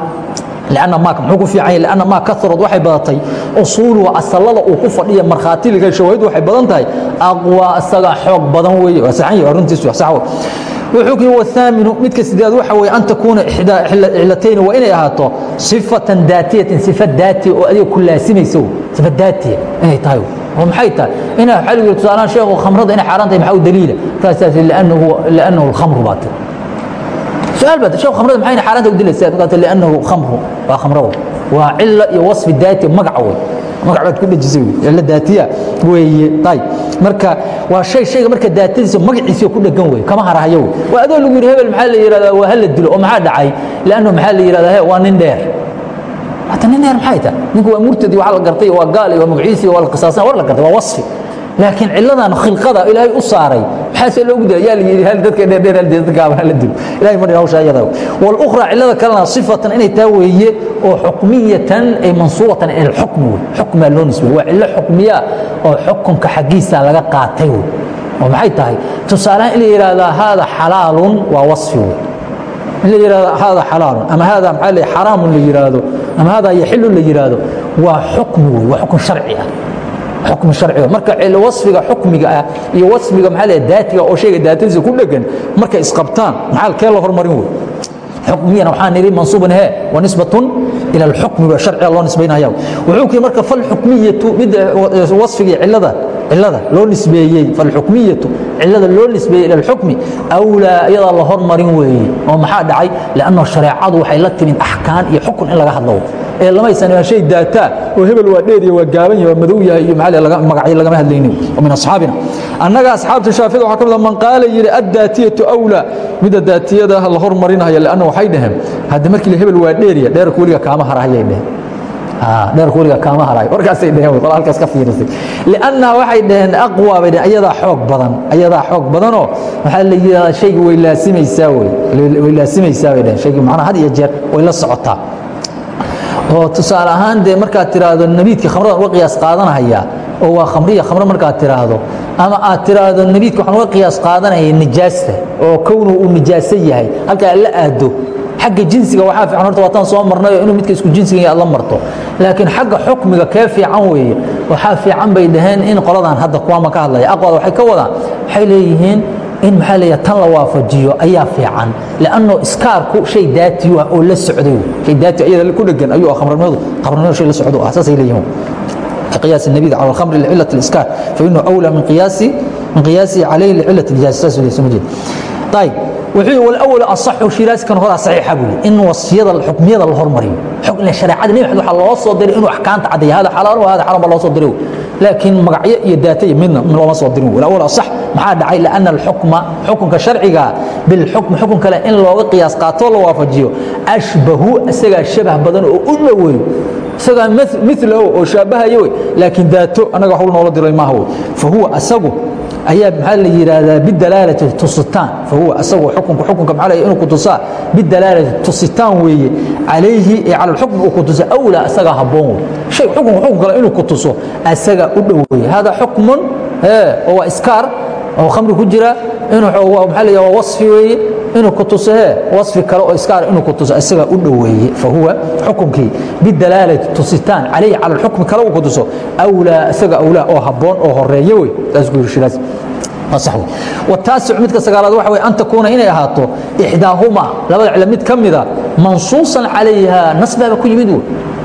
لأن ما حكم في عين لأن ما كثرت وحي بدتي أصول وأصلة وكفر هي مرخاتي لكي شواهد وحي بدنتي أقوى أصلا حق بدن وي وسعي ورنتي سوى سعوه وحكي هو الثامن متك سداد وحوي أن تكون إحدى علتين وإن أهاتو صفة ذاتية صفة ذاتية وأدي كلها سمي سو صفة ذاتية إيه طيب oo maxay tahay ina waxa lagu tusaalaan sheekhu khamrada inay xaaraan tahay maxaa u daliila taas li'annahu li'annahu al-khamr baat su'aal baad sheekhu khamrada maxay inay xaaraan tahay u dilaysaa qaata li'annahu khamru waa khamrada waa cilla iyo wasfi daati magac way magac baad ku dhajisay cilla daatiya weeye tayib marka waa shay shayga marka daatadiisa magaciisa ku dhagan weeye kama harahayo waa adoo lagu yiri hebel maxaa la yiraahdaa waa hal la dilo oo maxaa dhacay li'annahu maxaa la yiraahdaa waa nin dheer hata nin maxay tahay ninku waa murtadi waxa la gartay waa gaal waa magaciisi waa la qisaasan war la gartay waa wasfi. Laakiin ciladan khilqada ilaahay u saaray maxaase loogu dila yaa la yidhi hal dadka dheerdheer hal dadka gaaban hala dilo. Ilahay ma dhin hawsha iyada walukhra cilada kalena sifatan inay taa weeye oo xukmiyatan ay mansuubatan ila alxukmi wey. Xukmaa loo nisbay waa cilo xukmiya oo xukunka xaggiisa laga qaatay wey. Oo maxay tahay? Tusaalahaan in la yidhaahdaa haada xalaalun waa wasfi wey in la yidhahdo haada xalaalun ama haada maxaa la xaraamun la yidhaahdo ama haada yaxilun la yidhaahdo waa xukmi wey waa xukun sharci ah. Xukm sharciga marka wasfiga xukmiga ah iyo wasfiga maxaa la daatiga oo shayga daatadiisa ku dhegan markay isqabtaan maxaa kee la hormarin wey? Xukmiyana waxaa nidhi mansuubun he wa nisbatun ila alxukmi ba sharciga loo nisbaynaya wuxuu kii marka falxukmiyatu midda wasfiga cilada cilada loo nisbeeyey falxukmiyatu cilada loo nisbeeyey ila alxukmi awlaa iyadaa la hormarin weeye oo maxaa dhacay? Lianno shareecadu waxay la timid axkaan iyo xukun in laga hadlo ee lamaysan shay daataa oo hebel waa dheer iyo waa gaaban yahay waa madow yahay iyo magacyo lagama hadlaynin oo min asxaabina. Annaga asxaabta shaafici waxaa ka mid a man qaala yidhi addaatiyatu awlaa. Midda daatiyada la hormarinaya lianna waxay dhaheen hadda markii hebel waa dheeriya dheerka weliga kaama harahayay dheheen dheerka weliga kaama harayo warkaasay dheheen qol halkaas ka fiirisay. Liannaha waxay dhaheen aqwa bay dheheen ayadaa xoog badan ayadaa xoog badanoo waxaa la yidhahdaa shayga way laasimaysaa wey. Way laasimaysaa bay dheheen shayga macnaha had iyo jeer way la socotaa. Oo tusaale ahaan dee markaad tiraahdo nabiidka khamradan uga qiyaas qaadanahaya oo waa khamriya khamro markaad tiraahdo ama aad tiraahdo nabiidka waxaan uga qiyaas qaadanaya nijaasta oo kownuhu uu nijaaso yahay halkaa la aado agga jinsiga waaa iian horta waataan soo marnayo inuu midka isku jinsiga aad la marto. Laakiin xagga xukmiga kee fiican weeye waxaa fiican bay dhaheen in qoladan hadda kuwaama ka hadlaya. Aqwaad waxay ka wadaan waxay leeyihiin in maxaa leeya tan la waafajiyo ayaa fiican. Lanno iskaarku shay daatiyu ah oo la socday hay daati ayada ah ku dhegan ayuu ah khamranimadu khamranimadu shay la socdo ah saasay leeyihiin qiyaas nabida cala alkhamri licilat aliskaar fa inahu awlaa min qiyaasi min qiyaasi calayhi licilat ijaasi saas leeyahay soo ma jeed wal asaxu shiraaskan horaa saxiixa buuli in wasiyada xukmiyada la hormariyo xog ile shareecada nebi maxamed waxaa loo soo diray inuu axkaanta caddeeyo hada xalaal wa hada xaram baa loo soo diray. Laakiin magacyo iyo daataya midna looma soo dirin. Wal awal asax maxaa dhacay? Lianna alxukma xukunka sharciga bilxukmi xukun kale in looga qiyaas qaatoo la waafajiyo. Ashbahu isagaa shabah badan oo u dhoweeyo isagaa milahu oo shaabahaya wey laakiin daato anaga hawl noola diray maaha wey fahuwa asagu ayaa maxaa la yidhaahdaa bidalaalati tusitaan. Fahuwa asagu xukunka xukunka maxaa la inuu ku tusaa? Bidalaalati tusitaan weeye. Calayhi ee cala alxukm uu ku tusa awlaa asagaa habboon wey shay xukunka xukun kale inuu ku tuso asagaa u dhow weeye. Hada xukmun oo waa iskaar oo khamri ku jira inuu maxaa la yidhahdaa waa wasfi weeye inuu ku tuso wasfi kale oo iskaar inuu ku tuso isagaa u dhoweeye fahuwa xukunkii bidalaalati tusitaan calayhi cala alxukmi kale uu ku tuso awlaa isaga awlaa oo habboon oo horeeyo wey saas ku yidhi inay ahaato ixdaahuma labada mid ka mida mansuusan calayha nas baaba ku yimid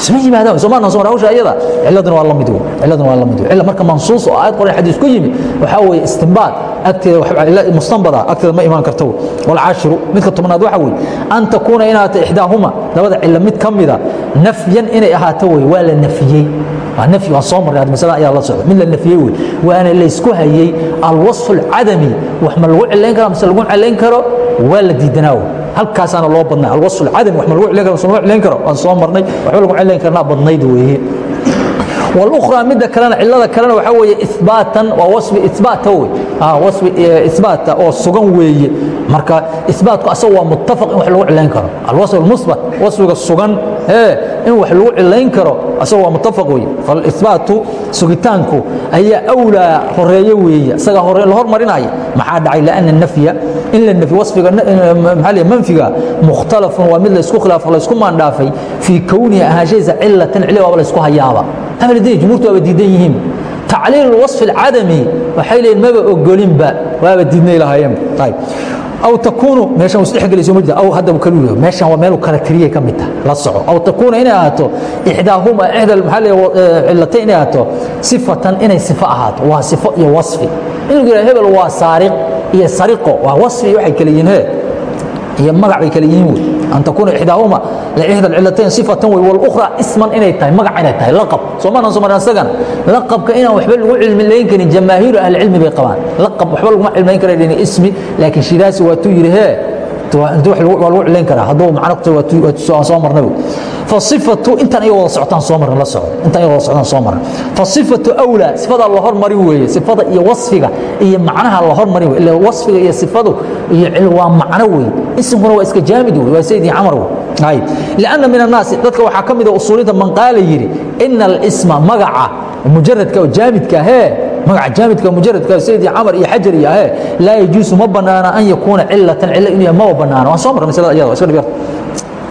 isma yimaadaan soomaalna soo hawsha iyada ciladuna waa la mid wey ciladuna waa la mid wey cilla marka mansuus oo aayad quraan xadiis ku yimid waxaa weeye istinbaad agteeda mustanbada agteeda ma imaan karto wey walcaashiru midka tobnaad waxa weeye an takuuna in ahaato ixdaahuma labada cilo mid ka mida nafyan inay ahaato wey waa la nafiyey nafyi waan soo marnay masala ayaa la socda mid la nafiyey wey waana laysku hayey alwasfu alcadami wax ma lagu cilayn karo mise lagu cilayn karo waa la diidanaa wey halkaasaana loo badnay alwasfu alcadami wax ma lagu cilayn karo mise lagu cilayn karo waan soo marnay waxba lagu cilayn karnaa badnayd weeye والاخرى مده كلنا علده كلنا waxa weeye ithbaatan waa wasfi ithbaata wey ah wasfi ithbaata oo sugan weeye marka ithbaatku asagu waa muttafaq in wax lagu cilayn karo alwasf almusbat wasfiga sugan ee in wax lagu cilayn karo asagu waa muttafaq weeye. Fal ithbaatu sugitaanku ayaa awlaa horeeye weeye isaga hore la hormarinaya maxaa dhacay? Laana nafya in la nafi wasfiga maxaa la manfiga mukhtalafun waa mid la isku khilaafo la isku maandhaafay. Fii kownihi ahaanshaysa cilatan cili waaba la isku hayaaba. Amalidii jumhuurtu waaba diidan yihiin. Tacliil wasfi alcadami waxay leeyihiin maba ogolinba waaba diidnay lahaayeen. Ayb aw takuunu meeshan isdhexgelayso ma jirta aw haddaba kalu yahay meeshan waa meel kala tiriyay ka mid tahay la soco aw takuuna inay ahaato ixdaahuma ixda maxaa la cillatay inay ahaato sifatan inay sifo ahaato waa sifo iyo wasfi inuu yidhaha hebel waa saariq iyo sariqo waa wasfi waxay kala yihiin he iyo magac bay kala yihiin wey an takuuna ixdaahuma ixda alcillatayn sifatan wey walukhra isman inay tahay magac inay tahay soo marnan isagana laqabka inaan waxba lagu cilmilayn karin jamaahiiru ahlicilmi bay qabaan laqab waxba laguma cilmilayn kara ismi laakiin shidaasi waatuu yidhi hee waa lagu cilayn a magaca jaamidka mujaradka sayidi camar iyo xajar iyo ahee laa yajuusu ma banaana an yakuuna cilatan cilo inuu yahay maba banaana waan soo marna masalada iyada iska dhib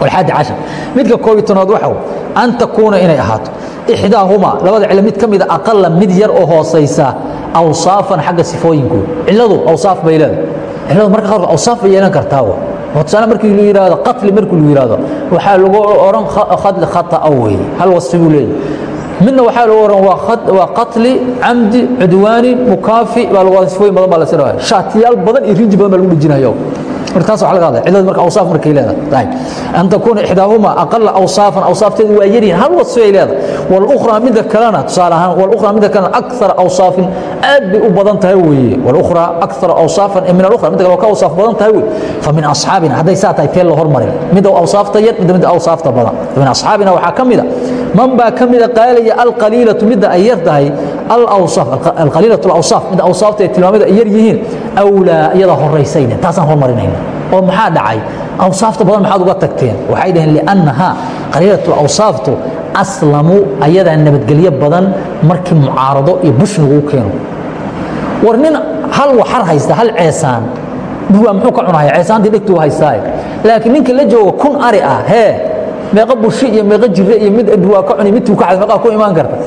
والحادي عشر midka koob iyo tobnaad waxa an takuuna inay ahaato ixdaahumaa labada cilo mid ka mida aqala mid yar oo hoosaysa awsaafan xagga sifooyinkooda ciladu awsaaf bay leedahay ciladu marka qaarkood awsaaf bay yeelan kartaa wa tusaale markii lu yidhaahdo qatli markii lu yidhaahdo waxaa lagu oran khadli midna waxaa lagu oran waa qatli camdi cudwaani mukaafi baa lagu sifooyin badan baa la siraya shaatiyaal badan iyo rinji badan baa lagu dhejinayo taas waa laga hadlaya marka awsaaf markay leedahay. An takuuna ixdaahuma aqala awsaafan awsaafteedu waa yaryihin hal wasfi ay leedahay. Walukhraa midda kalena tusaale ahaan walukhraa midda kalena akthara awsaafin aad bay u badan tahay weeye. Walukhraa akthara awsaafan min alukhra midda kale ka awsaaf badan tahay wey famin asxaabina hadday saa tahay tee la hormarin. Midda awsaafta yar midda midda awsaafta badan. Famin asxaabina waxaa ka mida man baa ka mida qaalaya alqaliilatu midda ay yar tahay alqaliilatu alawsaaf midda awsaafta tilmaamada ay yar yihiin awlaa iyada horaysayna taasaan hormarinayna oo maxaa dhacay? Awsaafta badan maxaad uga tagteen? Waxay dhaheen liannahaa qaliilatu awsaaftu aslamu ayadaa nabadgelyo badan markii mucaarado iyo bush lagu keeno. War nin hal waxar haysta hal ceesaan duwaa muxuu ka cunaya ceesaantii dhegtuu haystaaye laakiin ninka la jooga kun ari ah hee meeqa bushi iyo meeqa jire iyo mid duwaa ka cuni midtuu ka cad meeqaa ku imaan karta.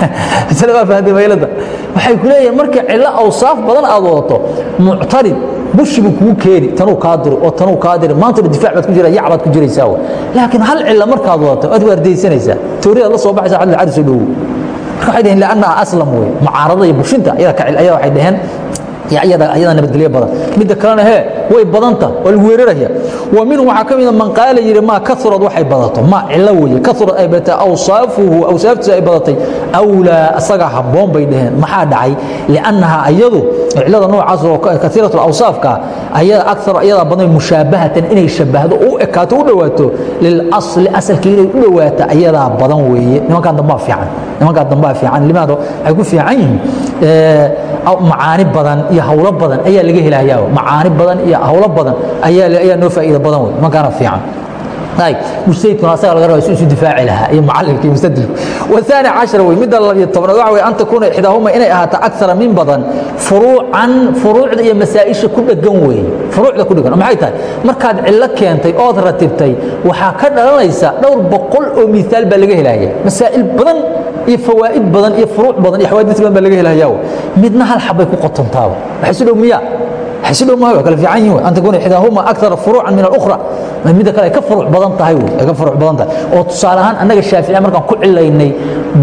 Masale waa fahamtay maylada. Waxay ku leeyihiin marka cillo awsaaf badan aad wadato muctarid bushi buu kugu keeni tanuu kaa diri oo tanuu kaa diri maantana difaac baad ku jira yac baad ku jiraysaa w laakiin hal cilla markaad wadato waad waardaysanaysaa tooriyaad la soo baxaysa cadli cadi soo dhowow marka waxay dhaheen liannaha aslam wey mucaarada iyo bushinta ayada waxay dhaheen ayadaa nabadgelyo badan. Midda kalena hee way badanta waa lagu weeraraya. Wa minhu waxaa ka mida man qaala yidhi maa kaurad waxay badato ma cilo weeye kaurad ay badatay awsaafuhu awsaaftiisa ay badatay awlaa asaga habboon bay dhaheen maxaa dhacay? Liannaha ayadu cilada noocaas oo kaiirat awsaafka ayada akar ayadaa badan mushaabahatan inay shabahdo u ekaato u dhowaato lilasli asalka inay u dhowaato ayadaa badan weeye. Nimankan dambaa fiican nimankaa dambaa fiican. Limaado waxay ku fiican yihiin macaani badan iyo hawlo badan ayaa laga helayaa macaani badan iyo hawlo badan ayaa noo faa'iida badan wey nimankaana fiican? Mujtahidkuna asaga laga raba isu difaaci lahaa iyo mucallimka iyo mustadilku. Waثaani cashara wey midda labiyo tobnaad waxa wey an takuuna ixdaahuma inay ahaato akara min badan furuucan furuucda iyo masaa'isha ku dhegan weeye furuucda ku dhegan maxay tahay? Markaad cillo keentay ood ratibtay waxaa ka dhalanaysa dhowr boqol oo miaal baa laga helaya masaa'il badan iyo fawaa'id badan iyo furuuc badan iyo xawaadis badan baa laga helayaa. Midna hal xabbay ku qotontaaba. Waxay su dhow miyaa xasilow ma waa kala fiican yihiin an takuuna ixdaahuma akara furuucan min alukhra. Midda kale ay ka furuuc badan tahay wey ay ka furuuc badan tahay. Oo tusaale ahaan annaga shaaficiya markaan ku cilaynay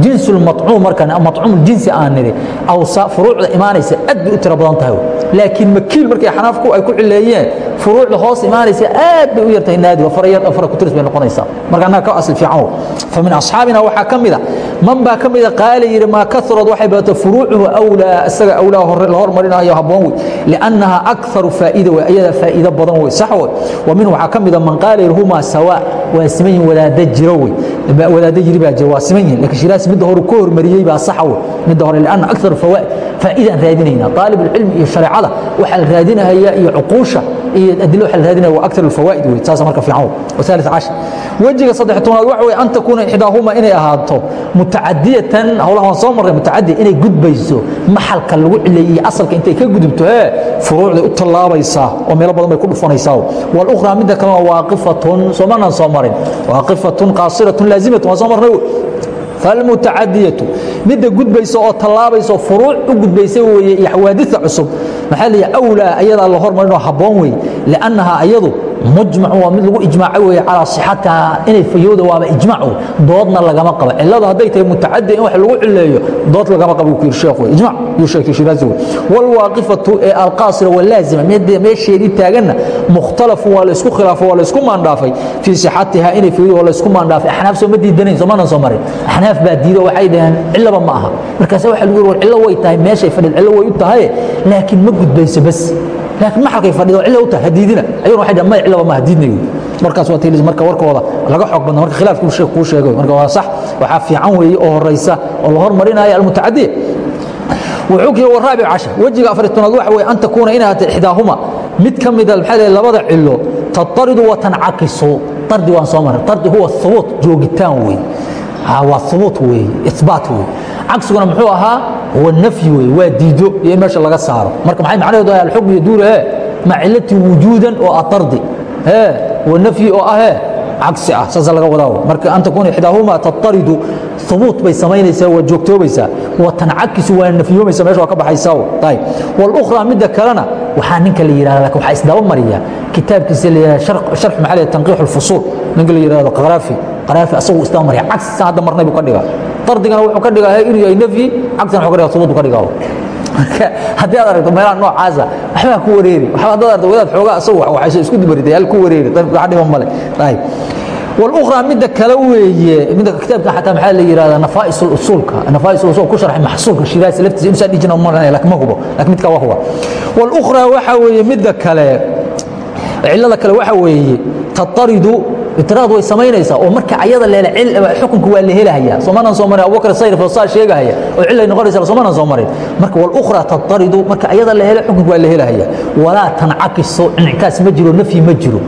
jinsulmatcuum markaan matcuum jinsi aan nidhi awsa furuucda imaanaysa aad bay u tiro badan tahay wey laakiin makiil markay xanaafku ay ku cileeyeen furuucda hoos imaanaysa aad bay u yartahay naadi waa fara yar afara kutiris bay noqonaysaa. Marka annaga ka asli fiican wey fa min asxaabina waxaa ka mida man baa ka mida qaala yidhi maa kaurad waxay badato furuucuhu awlaa isaga awlaa la hormarinayo habboon wey liannaha akaru faa'iida wey ayadaa faa'iido badan wey sax wey wa min waxaa ka mida man qaala yidhi humaa sawaa waa siman yihiin wadaada jiro wey wadaada jiri baa jira waa siman yihiin laakiin shiraas midda hore ku hormariyey baa saxa wey midda hore lianna akar fawaa'id faa'iidaan raadinaynaa aalibulcilmi iyo shareecada waxa la raadinaya iyo cuquusha iyo adilo waxa la raadinaya waa aktar alfawaa'id wey saas marka fiican wasalis cash wejiga saddex toonaad waxa weeye an takuuna ixdaahuma inay ahaato mutacadiyatan howlaha waan soo marray mutacadiya inay gudbayso maxalka lagu cileeyey asalka intay ka gudubto hee furuucday u tallaabaysaa oo meelo badan bay ku dhufanaysaa walukhraa midda kalena waaqifatun soomanaan soo marin waaqifatun qaasiratun laazimatun waan soo marnay falmutacadiyatu midda gudbaysa oo tallaabaysa furuuc u gudbaysa weeye iyo xawaadida cusub maxaa leeyahay awlaa ayadaa la hormarinoo habboon wey liannahaa ayadu mujmacu waa mid lagu ijmaacay weeye calaa sixatihaa inay fayowda waaba ijmaacu doodna lagama qabo cilladu hadday tahay mutacadi in wax lagu cileeyo dood lagama qabo ku yiri sheekhu. Ijmac yuu sheegtay shiraazi wey walwaaqifatu ee alqaasira walaazima meesheedii taaganna mukhtalafun waa la isku khilaafo waa la isku maandhaafay. Fii sixatihaa inay fayowda waa la isku maandhaafay. Axnaaf soo ma diidanayn soomaanan soo marin. Axnaaf baa diido waxay dhaheen cillaba ma aha. Markaase waxa lagu yiri war cillo way tahay meeshay fadhid cillo way u tahaye laakiin ma gudbayso bas laakiin maxalkay fadhido cilla u tahay hadiidina. Ayaguna waxay dhahan may cillaba ma hadiidnayo. Markaas waa tilis marka warkooda laga xoog badna marka sheekh kuu sheegay. Marka waa sax waxaa fiican weeye oo horaysa oo la hormarinaya almutacadiya wuxuu kii waraabic cashar wejiga afar tobnaad waxa weeye an takuuna inay ahaato ixdaahuma mid ka mida maxaa leeyahay labada cilo tataridu wa tancakisu tardi waan soo maray tardi huwa hubuut joogitaan weeye. Waa hubuut weeye ibaat weeye. Cagsiguna muxuu ahaa nafyi weeye waa diido iyo in meesha laga saaro. Marka maxay macnaheedu ahay? Alxukm yaduuru he maca cilati wujuudan oo ah tardi he huwa nafyi oo ah he cagsi ah saasa laga wadaa marka an takuuna ixdaahuma tataridu hubuut bay samaynaysaa waa joogtoobaysaa. Wa tancakisu waa nafyoomaysa meesha waa ka baxaysaa ayb walukhraa midda kalena waxaa ninka la yidhahda laakiin waxaa isdaba mariya kitaabkiisa la yidhahda sharx maxaa la tanqiix ulfusuul ninka la yidhahdo qaraafi. Qaraafi asagu isdaba mariya cagsi san hadda marnay buu ka dhigaa dardigana wuxuu ka dhigaa inuu yahay nafyi cagsina wuxuu ka dhigaa hubuut buu ka dhigaa marka haddii aad aragto meelaha noocaasa waxbaa ku wareeri waxba haddaad aragto wadaad xoogaa asagu waxayso isku dubaritay hal ku wareeri wax dhiman male ayb واأخرى midda kale weeye midda kitaabkan xataa maxaa la yidhahdaa nafaa'iس usuulka nafaa'iس usul ku sharxay maxsuulka shiraasi laftiisa inuu saa dhijina ma laakiin ma hubo laakiin midka waa huba والأخرى waxa weeye midda kale cilada kale waxa weeye tataridu itiraad way samaynaysaa oo marka ayada leela xukunka waa la helahaya soomanan soo marin abubakar sayr fasaa sheegahaya oo cilay noqonaysa soomanan soo marin marka walukhra tataridu marka ayada la helo xukunka waa la helahaya walaa tancakiso incaas ma jiro nafyi ma jiro.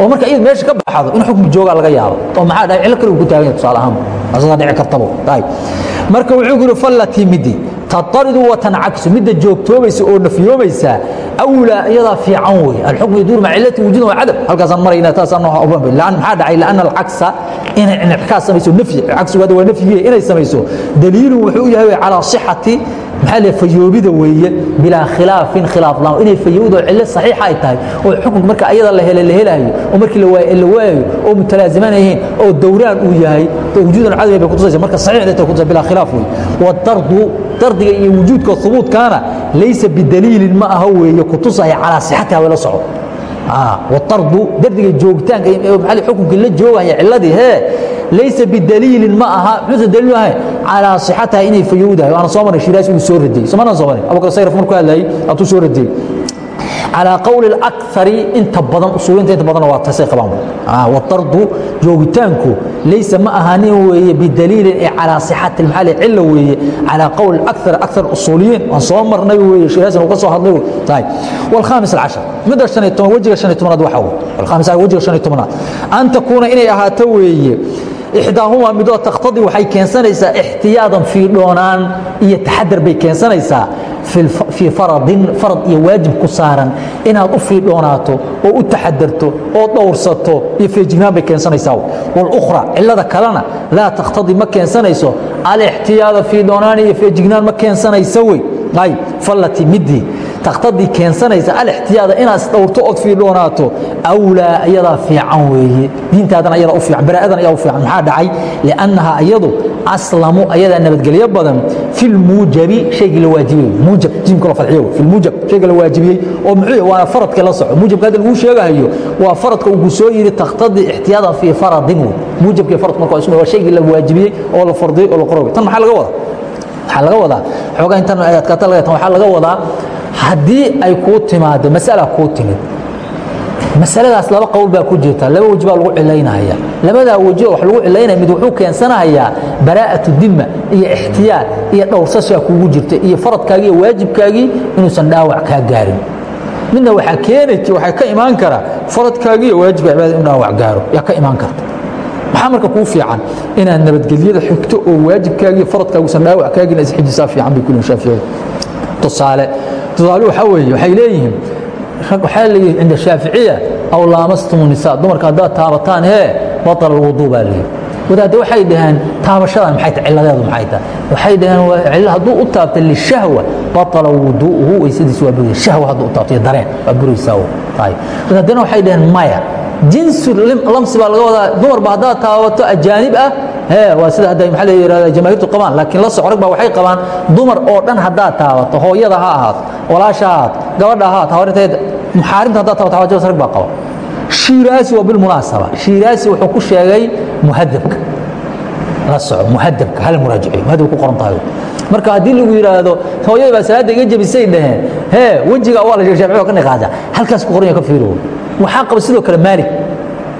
Oo marka iyad meesha ka baxdo in xukmi joogaa laga yaabo. Oo maxaa dhahay cillo kale uu ku taagan yahay tusaale ahaan. Asagaa dhici kartabo marka wuxuu yidhi fallatii midi tataridu wa tancakisu midda joogtoobaysa oo nafyoomaysa awlaa iyadaa fiican wey alxukmu yaduuru maca cilati wujuudan wa cadam halkaasaan marayna taasaan noo oban lan maxaa dhacay? Laana alcaksa inay incaas samayso nafyi cagsigu hadda waa nafyigiya inay samayso daliilun wuxuu u yahay calaa sixati fayoobida weeye bilaa khilaafin khilaaf laan inay fayowdo cillo saxiixa ay tahay oo xukunka marka ayada la hele la helayo oo markii la waayo la waayayo oo mutalaazimaan yihiin oo dowraan uu yahay wujuudan cadami bay kutusaysa marka saxiix inay tahay kutusay bilaa khilaaf wey wadardu dardiga iyo wujuudka hubuudkaana laysa bidaliilin ma aha weeye kutusaya calaa sixatiha wala soco. Wadardu dardiga joogitaanka xukunka la joogaya cilladii hee laysa bidaliilin ma aha muxuusa daliil ahayn calaa sixatiha inay fayowdahay waana soo maray shiraas inuu soo radiyey soomaanan soo marin abubakar sayraf markuu hadlayay atuu soo radiyey calى qowli اakari inta badan usuulinta inta badan waa tasay qabaan wadardu joogitaanku laysa ma ahaanin weeye bidaliilin ee calaa sixati maxali cilo weeye calى qowli akar akar usuuliyiin waan soo marnay weeye shiraasan uu ka soo hadlay tahay wاlkhamis alcashar midda shan iyo toban wejiga shan iyo tobanaad waxa wey alkhamis wejiga shan iyo tobanaad an takuuna inay ahaato weeye ixdaahumaa midoo takhtadii waxay keensanaysaa ixtiyaadan fiidhoonaan iyo taxadar bay keensanaysaa fii faradin farad iyo waajib ku saaran inaad u fiidhoonaato oo u taxadarto oo dhowrsato iyo feejignaan bay keensanaysaa walukhra cilada kalena laa takhtadii ma keensanayso alixtiyaada fiidhoonaan iyo feejignaan ma keensanaysa wey ay fallati midii takhtadii keensanaysa alixtiyaada inaad isdhowrto ood fiidhoonaato awlaa iyadaa fiican weeye. Diintaadana ayadaa u fiican bara'adan ayaa u fiican. Maxaa dhacay? Liannahaa iyadu aslamu ayadaa nabadgelyo badan fi lmuujabi shaygii la waajibiyey. Muujab jiimka la fadxiyo fi lmuujab shayga la waajibiyey. Oo muxuu waana faradka la soco. Muujabka hadda lagu sheegahayo waa faradka uu soo yidhi takhtadii ixtiyaadan fii faradin wey muujabkii faradka marka ismu waa shaygii la waajibiyey oo la fardiyey oo la qorogay tan maxaa laga wadaa? Waxaa laga wadaa xoogaa intan adkaata laga tan waxaa laga wadaa haddii ay kuu timaado masala kuu timid. Masaladaas laba qowl baa ku jirta laba weji baa lagu cilaynaya. Labadaa weji oo wax lagu cilaynaya mid wuxuu keensanayaa baraa'atu dima iyo ixtiyaar iyo dhowrsashaa kuugu jirta iyo faradkaagii iyo waajibkaagii inuusan dhaawac kaa gaarin. Midna waxaa keenay waxaa ka imaan kara faradkaagii iyo waajibka cibaadada inu dhaawac gaaro. Yaa ka imaan karta. Maxaa marka kuu fiican? Inaad nabadgelyada xigto oo waajibkaagii faradkaagusan dhaawac kaagin isxijisaa fiican bay kulihin shaaficiyadu tusaale tusaale waxaa weeye waxay leeyihiin rag waxaa leeyihi cinda shaaficiya aw laamastum nisa dumarka haddaad taabataan hee baطala alwuduu baa leeyihi wadaadde waxay dhaheen taabashadan maxay tahay cilladeedu maxay tahay? Waxay dhaheen waa cilla hadduu u taabta lishahwa batala wuduu'uhu weysadiisu waa buraya shahwa hadduu u taabto iyo dareen waa buraysaa tahay. Wadaaddena waxay dhaheen maya jinsu lamsi baa laga wadaa. Dumarba haddaad taabato ajaanib ah. Waa sida hadda maxaa la yidhahda jamaahiirtu qabaan. Laakiin la socrag baa waxay qabaan dumar oo dhan haddaad taabato. Hooyada ha ahaato walaasha ha ahaato gabadha ha ahaato hawrinteed maxaarimta haddaad taabato xawajada sarag baa qaba. Shiiraasi waa bilmunaasaba shiiraasi wuxuu ku sheegay muhadabka la soco muhadabka hal muraajici muhadab ku qoran tahay. Marka haddii lagu yidhaahdo hooyada baa salaadda iga jebisay dhaheen. Hee wejiga waa la sheeg shaafici ka niqaada halkaas ku qoran yahay ka fiiro waxaa qaba sidoo kale maalik.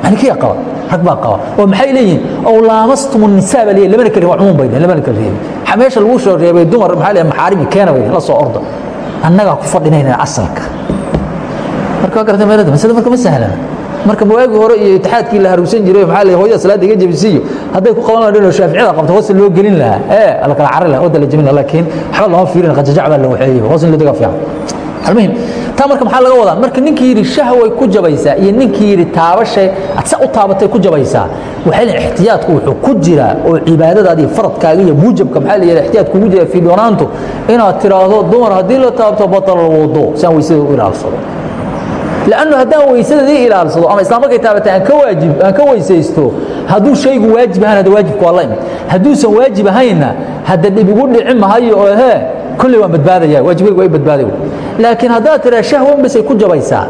Maalikiya qaba rag baa qaba. Oo maxay leeyihiin? Ow laamastum nisaa baa leeyihiin lamana kala waa cumuum bay lamana kala reebin meesha lagu soo reebay dumar maxaa leeyahay maxaarimi keena bay la soo orda annagaa ku fadhinayna asalka. Marka waa garata meelada masada marka ma sahlana marka mawaagi hore iyo itixaadkii la haruusan jiray maxaa la hooyada salaada iga jebisiyo hadday ku qaban lahayn oo shaaficiyada qabto hoos loo gelin lahaa. Ee la kala carri lahaa wada la jebin lahaa laakiin waxba lama fiirin qajajac baa la waxeeyey hoos in la daga fiican almuhim. Taa marka maxaa laga wadaa? Marka ninkii yidhi shahway ku jabaysaa iyo ninkii yidhi taabashay ad sa u taabatay ku jabaysaa waxay leeyihiin ixtiyaadku wuxuu ku jiraa oo cibaadadaadii faradkaaga iyo muujabka maxaa la yidhaha ixtiyaad kugu jira fiidhoonaantu inaad tiraahdo dumar haddii la taabto batala wudu si aan weysada u ilaalsado. Lannu haddaan weysadadii ilaalsado ama islaan markay taabatay aan ka waajib aan ka weysaysto hadduu shaygu waajib ahaan hadda waajibka waa la imid hadduusan waajib ahaynna hadda dhib igu dhici mahayo oo hee kolley waan badbaadaya waajibkaygu waa i badbaaday laakiin haddaad tiraa shahwan basay ku jabaysaa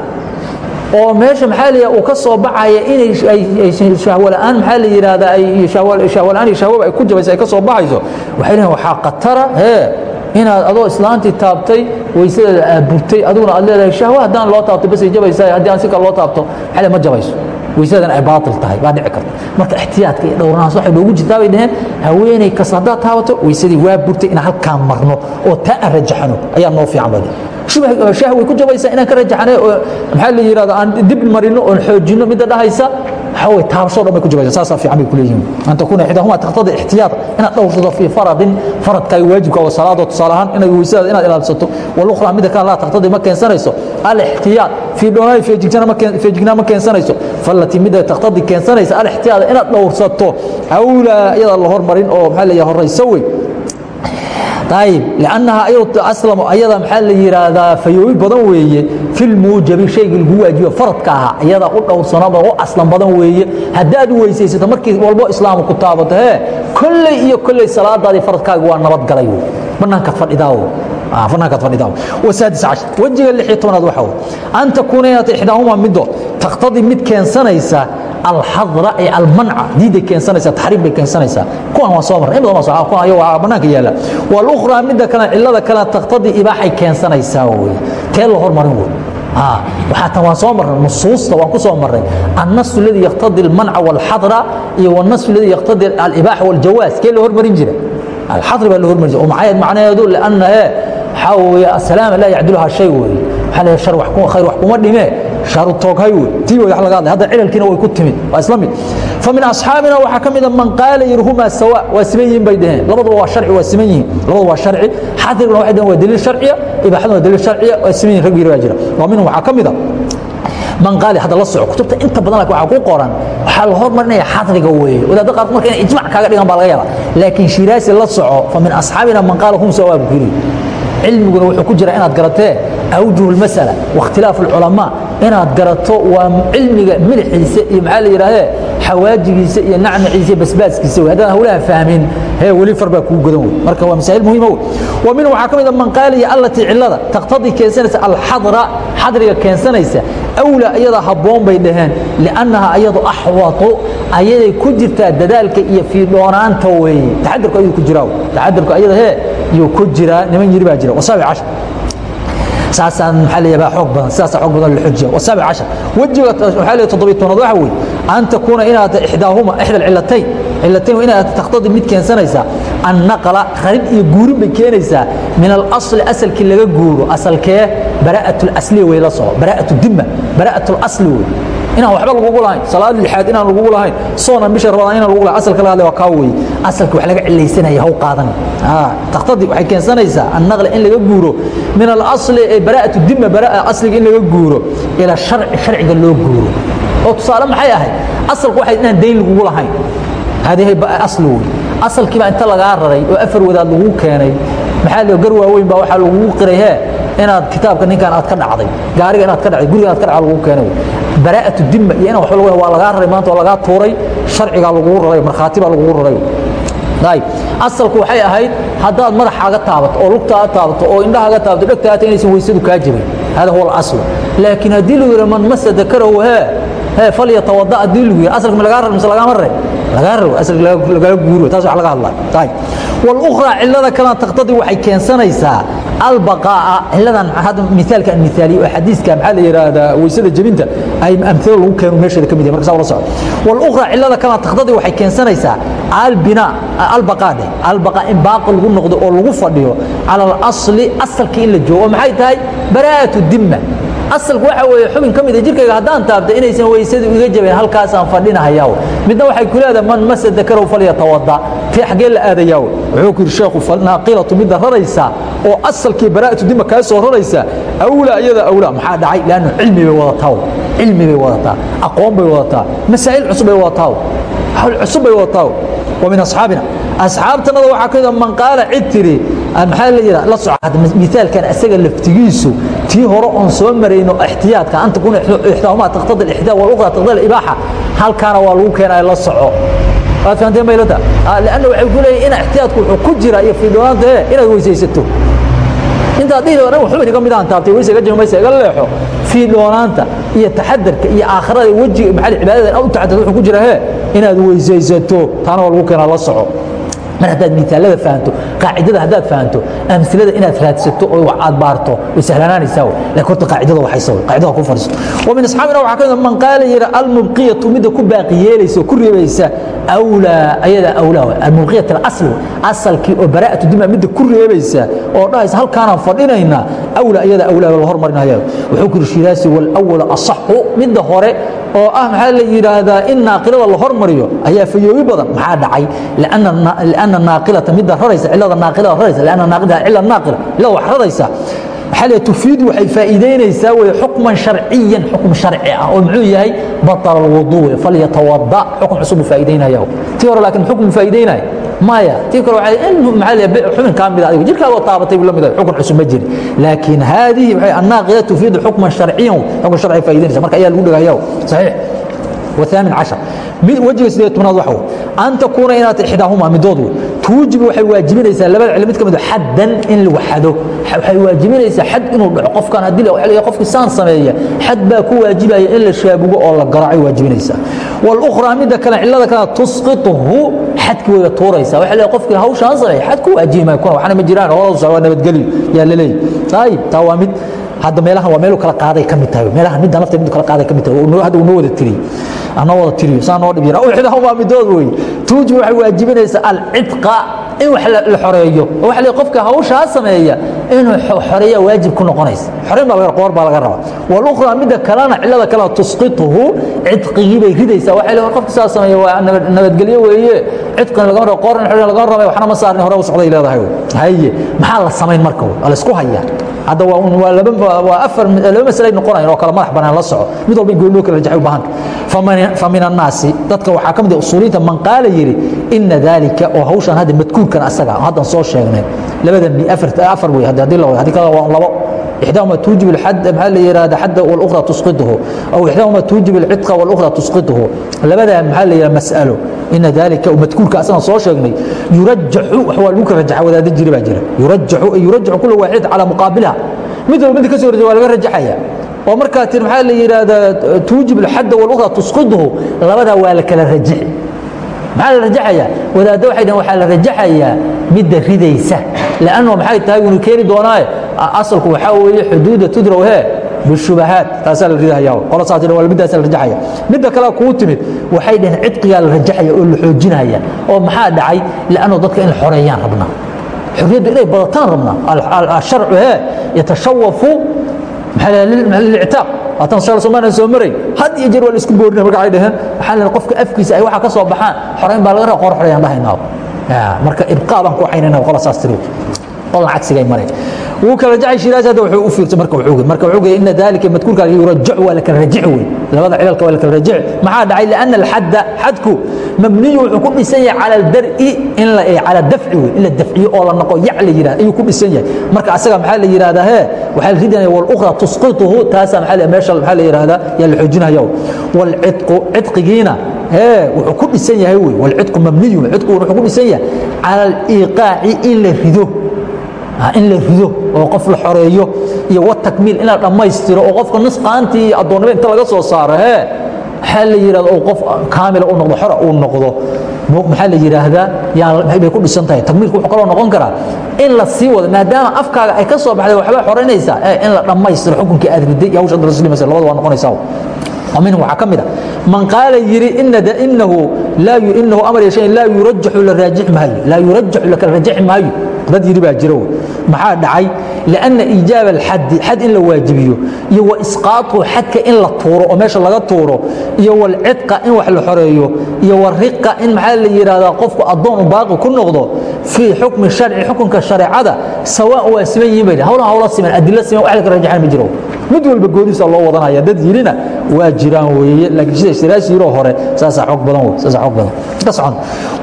oo meesha maxaa la uu ka soo baxaya inay shahwo la'aan maxaa la yidhahdaa ay shahwo la'aan iyo shahwaba ay ku jabaysa ay ka soo baxayso waxay leeyihiin waxaa khatara hee inaad adoo islaantii taabtay weysadeeda aad burtay adiguna aad leedahay shahwa haddaan loo taabto basay jabaysaa haddii aan si kale loo taabto xale ma jabayso. Weysadan ay baatil tahay baa dhici karta. Marka ixtiyaadka iyo dhowranaas waxay noogu jirtaa bay dhaheen haweeney kas haddaad taabato weysadii waa burtay inaan halkaan marno oo taa aan rajaxano ayaa noo fiican baa shah way ku jabaysaa inaan ka rajaxnay oo maxaa la yidhahda aan dib marino oon xoojino midda dhahaysa waxaa way taabasho dhan bay ku jabaysaa saasaa fiican bay ku leeyihiin. An takuuna ixdaahuma taqtadi ixtiyaad inaad dhowrsado fii faradin faradkaaga waajibkaaga salaadoo tusaale ahaan inaad weysadaada inaad ilaalsato walukhra midda kale laa taqtadi ma keensanayso. Alixtiyaad fii dhoonaay feejignaan ma keensanayso. Fallatii midda taqtadi keensanaysa alixtiyaada inaad dhowrsato awlaa iyada la hormarin oo maxaa la yidhaha horayso wey ayib lannaha aslam ayada maxaa la yidhaahdaa fayoobi badan weeye filmuujabi shaygii lagu waajibo faradka ahaa ayada u dhowrsanaba u aslan badan weeye haddaad weysaysato markii walbo islaamku ku taabato hee kolley iyo kolley salaadaadii faradkaaga waa nabadgalay wey bannaankaad fadhidaa bannaankaad fadhidaa wasaadis cashar wejiga waxa wey an takuuna inaad ixdaahuma middo taqtadii mid keensanaysa alxadra ay almanca diiday keensanaysaa taxriim bay keensanaysaa kuwan waa soo marray in badan waa soo kuwan ayago waa bannaanka yaalla walukhraa midda kale cillada kale taqtadii ibaaxay keensanaysaa wey tee la hormarin wey waxaa tan waan soo marray nusuusta waan ku soo marray annasu alladii yaqtadi almanca walxadra iyo wannasu alladii yaqtadi alibaaxa waljawaas kee la hormarin jira alxadri baa la hormarin jira oo maxay macnaheedu lianna ee waxaa weeye asalaama laa yacdiluhaa shay weeye waxaa leeyahay shar wax khayr wax kuma dhimee shaarutooghay wey tii way laga hadlay hadda cilalkiina way ku timid waa isla mid fa min asxaabina waxaa ka mida man qaala yirhumaa sawa waa siman yihiin bay dhaheen. Labaduba waa harci waa siman yihiin. Labaduba waa sharci. Xadirguna waxay dhaheen waa daliil sharciya. Ibaaxaduna waa daliil sharciya waa siman yihiin rag biri baa jira. Waa minhum waxaa ka mida manqaali hadda la soco. Kutubta inta badan laakiin waxaa ku qoran waxaa la hormarinaya xadriga weeye. Wadaadda qaarkood marka inay ijmac kaaga dhigan baa laga yaabaa. Laakiin shiraasi la soco fa min asxaabina manqaala hum sawaa buu ku yidhi. Cilmiguna wuxuu ku jira inaad garatee awjuhu lmas'ala waاkhtilaafu اlculamaa inaad garato waa cilmiga milixiisa iyo maxaa la yidhahdee xawaajigiisa iyo nacnaciisa basbaaskiisa haddaan hawlaha fahmin hee weli far baa kugu godan wey. Marka waa masaa'il muhiima wey. Wa minhu waxaa ka mid a man qaaliya allatii cillada taqtadii keensanaysa alxadra xadriga keensanaysa awlaa iyada habboon bay dhaheen liannaha ayadu axwatu ayaday ku jirtaa dadaalka iyo fiidhoonaanta weeye. Taxadarku ayadu ku jiraa taxadarku ayada hee yuu ku jiraa niman yiri baa jira. Wasaabi cashar saasaan maxaa leeyahay xoog badan sidaasa xoog badan la xujiya wasaabi cashar. Wejiga waxaa leeyahay toddobiy tobnaad waxa weeye? An takuuna inaad ixdaahuma ixda alcillatayn cillatayn waa inaad taqtadi mid keensanaysaa. Annaqla rarid iyo guurin bay keenaysaa. Min alasli asalkii laga guuro. Asalkee bara'atu lasliya wey la soco bara'atu dimma bara'atu lasli wey inaan waxba lagugu lahayn salaad lixaad inaan lagugu lahayn soonan bisha rabadaan inaan lagugu lahayn asalka laga hadlay waa kaa weeye asalka wax laga cilaysanaya haw qaadan. Taqtadi waxay keensanaysaa annaqla in laga guuro. Min alasli ee bara'atu dimma bara'a asliga in laga guuro ila sharci sharciga loo guuro. Oo tusaale maxay ahayd? Asalku waxay inaan dayn lagugu lahayn hadihi asli wey asalkiibaa inta lagaa raray oo afar wadaad lagu keenay maxaa loo gar waaweyn baa waxaa lagugu qiray hee inaad kitaabka ninkan aad ka dhacday gaariga inaad ka dhacday guriga inaad ka dhacday lagu keenay baraa'atu dimma iyo inaan waxba lagu waa lagaa raray maanta oo lagaa tuuray sharcigaa lagugu raray markhaati baa lagugu raray. Ayb asalku waxay ahayd haddaad madaxaaga taabato oo lugtaaga taabato oo indhahaaga taabato dhegtaata inaysan weysadu kaa jibin hada huwa alaslu. Laakiin haddii lagu yidhi man masa dakarahu hee hee falyatawada haddii lagu yidhi asalka ma lagaa rar mise lagaama rare lagaa raro asalka lagala guuro taas wax laga hadlaya ayb walukhraa cillada kalena taqtadii waxay keensanaysaa albaqaa'a. Cilladan hadda misaalka aan miaaliye oo xadiiska maxaa la yidhaahdaa weysada jebinta ay amthilo lagu keeno meesheeda ka mid yahay. Marka saa ula socdo walukhraa cillada kalena taqtadii waxay keensanaysaa albinaa albaqaa dheh albaqaa in baaqi lagu noqdo oo lagu fadhiyo cala alasli asalkii in la joogo. Oo maxay tahay? Baraa'atu dimma asalku waxa weeye xubin ka mida jirkayga haddaan taabta inaysan weysadu iga jabeen halkaasaan fadhinahayaa midna waxay ku leedahay man masa dakarahu falyatawada tii xaggee la aadayaa wuxuu ku yidhi sheekhu naaqilatu midda raraysa oo asalkii baraa'atu dima kaa soo raraysa awlaa iyada awlaa. Maxaa dhacay? Leannu cilmi bay wadataa. Cilmi bay wadataa. Aqoon bay wadataa. Masaa'il cusub bay wadataa. Hawl cusub bay wadataa. Wa min asxaabina. Asxaabtanada waxaa ka mida man qaala cid tiri maxaa la yidhaha? La soco misaalkan asaga laftigiisu tii hore oon soo marayno ixtiyaadka anta kuna ixdaahuma taqtada alixtiyaad walukhra taqtada alibaaxa halkaana waa lagu keenaya la soco. Waad fahanteen maylata lanna waxay ku leeyihiin ina ixtiyaadku wuxuu ku jira iyo fiidhoonaanta ee inaad weysaysato. Intaad dhihi dhan xubin iga midaan taabtay weysa iga jima maysa iga leexo. Fiidhoonaanta iyo taxadarka iyo aakhirada wejiga maxaa cibaadada u taxadarto wuxuu ku jira hee inaad weysaysato. Taana waa lagu keenaa la soco mar haddaad miaalada fahanto qaacidada haddaad fahanto amilada inaad raadsato oo aad baarto way sahlanaanaysaa laakiin horta qaacidada waxaysa qaacidada ku fadhiisto wa min asxaabina waxaa ka mid man qaala yidhi almubqiyatu midda ku baaqi yeelaysa oo ku reebaysa awlaa ayada awlaa way almubqiyat alasl asalkii oo baraa'atu dima midda ku reebaysa oo dhahaysa halkaanaan fadhinaynaa awlaa ayada awlaa la hormarinaya wuxuu ku yidhi shiraasi walawala asaxu midda hore oo ah maxaa la yidhaahdaa in naaqilada la hormariyo ayaa fayoobi badan. Maxaa dhacay? Lianna naaqilata midda raraysa cilada naaqilada raraysa lianna naaqilada cila naaqila cilada wax raraysa. Maxaa la tufiidu waxay faa'iidaynaysaa weye xukman sharciyan xukm sharci ah oo muxuu yahay batala alwuduu falyatawada xukm cusub buu faa'iidaynaya tii hore laakiin xukm faa'iidaynaya maya tii kale waxay in maxaa la xubin kaa mid adiga jirkaaga oo taabatay buu la mid xukun cusub ma jiri laakiin haadihi waxay annaaqida tufiidu xukman sharciyan xukun sharci faa'iidaynaysa marka ayaa lagu dhagayaa saxiix وثامن عشر وجه سيدة تمناد وحو أن تكون إنات إحداهما مدود uujibi waxay waajibinaysaa labada cil mid ka mid ah xaddan in lagu xado. Waxay waajibinaysaa xad inuu dhaco. Qofkan haddii la celiya qofkii saan sameeya xad baa ku waajibaya in la shaabugo oo la garaacay waajibinaysaa. Walukhraa midda kale cillada kalena tusqiطhu xadkii wayga tuuraysaa. Waxa leeyahay qofkii hawshaan sameeya xad ku waajibi maayo kuna waxna ma jiraan hoola socda waa nabadgelyo yaa la leeyahay. Ayib taa waa mid hadda meelaha waa meel kala qaaday ka mid tahay. Meelaha midda nafta mid kala qaaday ka mid tahay. Hadda uu noo wada tiriyo. Anoo wada tiriyo saa noo dhib yara uxdahu waa midood weeye tuuji waxay waajibinaysaa al-itqa in wax la xoreeyo oo la qofka hawsha sameeya inuu xoreeya waajib ku noqonaysa. Xoreyn baa laga qoor baa laga rabaa. Wal ukhra midda kalena cilada kala tusqituhu itqigi bay ridaysaa. Waxa la qofka saa sameeya waa nabadgelyo weeye. Itqan laga rabo qoorna xoreyn laga rabo waxna ma saarin hore u socday leedahay haye maxaa la sameyn marka la isku hayaa. Hadda waa laba waa afar laba masale ay noqonayaan oo kala madax banaan la soco. Mid walba in gooni loo kala rajaxay u baahan fa min annaasi dadka waxaa ka mid ah usuuliyiinta man qaala yidhi ina dalika oo hawshan hadda madkuurkan asaga haddan soo sheegnay labadan afar wey haddii la wada haddii kale waa labo إحداهما توجب الحد محل يراد حد والأخرى تسقطه أو إحداهما توجب العتق والأخرى تسقطه لبدا محل يرى مسأله إن ذلك ومذكور كأسنا صور شيخني يرجح هو الممكن رجح وذا دجري باجرة يرجح يرجح كل واحد على مقابلها مثل مثل كسر ولا رجحها ومركا محل يراد توجب الحد والأخرى تسقطه لبدا ولا كلا رجح maxaa la rajaxayaa? Wadaaddo waxay dhaheen waxaa la rajaxayaa midda ridaysa. Lanno maxay tahay wunu keeni doonaaye. Asalku waxaa weeye xuduuda tudraw hee bishubahaat taasaa la ridahayaa. Qola saa tidha waa middaasa la rajaxaya midda kale kuu timid waxay dhaheen cidqigaa la rajaxaya oo la xoojinaya oo maxaa dhacay? Lanno dadka in la xoreeyaan rabnaa xorriyaddu inay badataan rabnaa asharcu hee yatashawafu ictiaab haatan shala somaaliya soo maray had iyo jeer waa la isku goorina magacay dhaheen waxaa la qofka afkiisa ay waxaa ka soo baxaan xorayn baa laga raba qoor xorayaan dhahaynaaba marka ibqaa baan ku caynayna qolasaas tiri qolna cagsigay mareen wuu kala jacay shiraas hadda wuxuu u fiirtay marka wuxuu marka wuxuu geeyay inna dalika madkuurka yurajع waa la kala rajic wey labada cilalka waa la kala rajic maxaa dhacay? Lianna alxadda xadku mabniyu wuxuu ku dhisan yahay cala aldar'i in la cala dafci wey in la dafciyo oo la noqo yac la yidhahda ayuu ku dhisan yahay. Marka asaga maxaa la yidhahdaa hee waxaa la ridinaya walukhra tusqituhu taasa maxaa meesha maxaa la yidhahdaa yaa la xoojinaya walcidqu cidqigiina hee wuxuu ku dhisan yahay cala aliiqaaci in la rido Ah, in la rido oo qof la xoreeyo iyo watakmiil in la dhammaystiro oo qofka nisqaantii iyo addoonnimo inta laga soo saaro hee? Maxaa la yihahda oo qof kaamila uu noqdo xora uu noqdo? Maxaa la yidhaahdaa yaabay ku dhisan tahay. Takmiilku wuxuu kaloo noqon karaa in la sii wado maadaama afkaaga ay ka soo baxday waxbaa xoreynaysaa in la dhammaystiro xukunkii aad riday iyo hawsha adroslimaysa labada waa noqonaysaa. Minhu waxaa ka mid a man qaala yidhi inahu amar yeeshan laa yurajaxu la raajix maayo laa yurajaxu la kala rajaxi maayo dad yidhi baa jiro. Maxaa dhacay? Lianna iijaab alxaddi xad in la waajibiyo iyo wa xadka in la tuuro oo meesha laga tuuro iyo walcidqa in wax la xoreeyo iyo wariqa in maxaa la yidhaahdaa qofku addoon baaqi ku noqdo fii xukmi sharci xukunka shareecada sawaan waa siman yihiin bay hawlan hawla siman adilo siman wax la ka rajaxan ma jiro mid walba gooniisa loo wadanaya dad yidhina waa jiraan weeye laakiin sida shiraas yiroo hore saasaa xoog badan wey saasaa xoog badan ka socon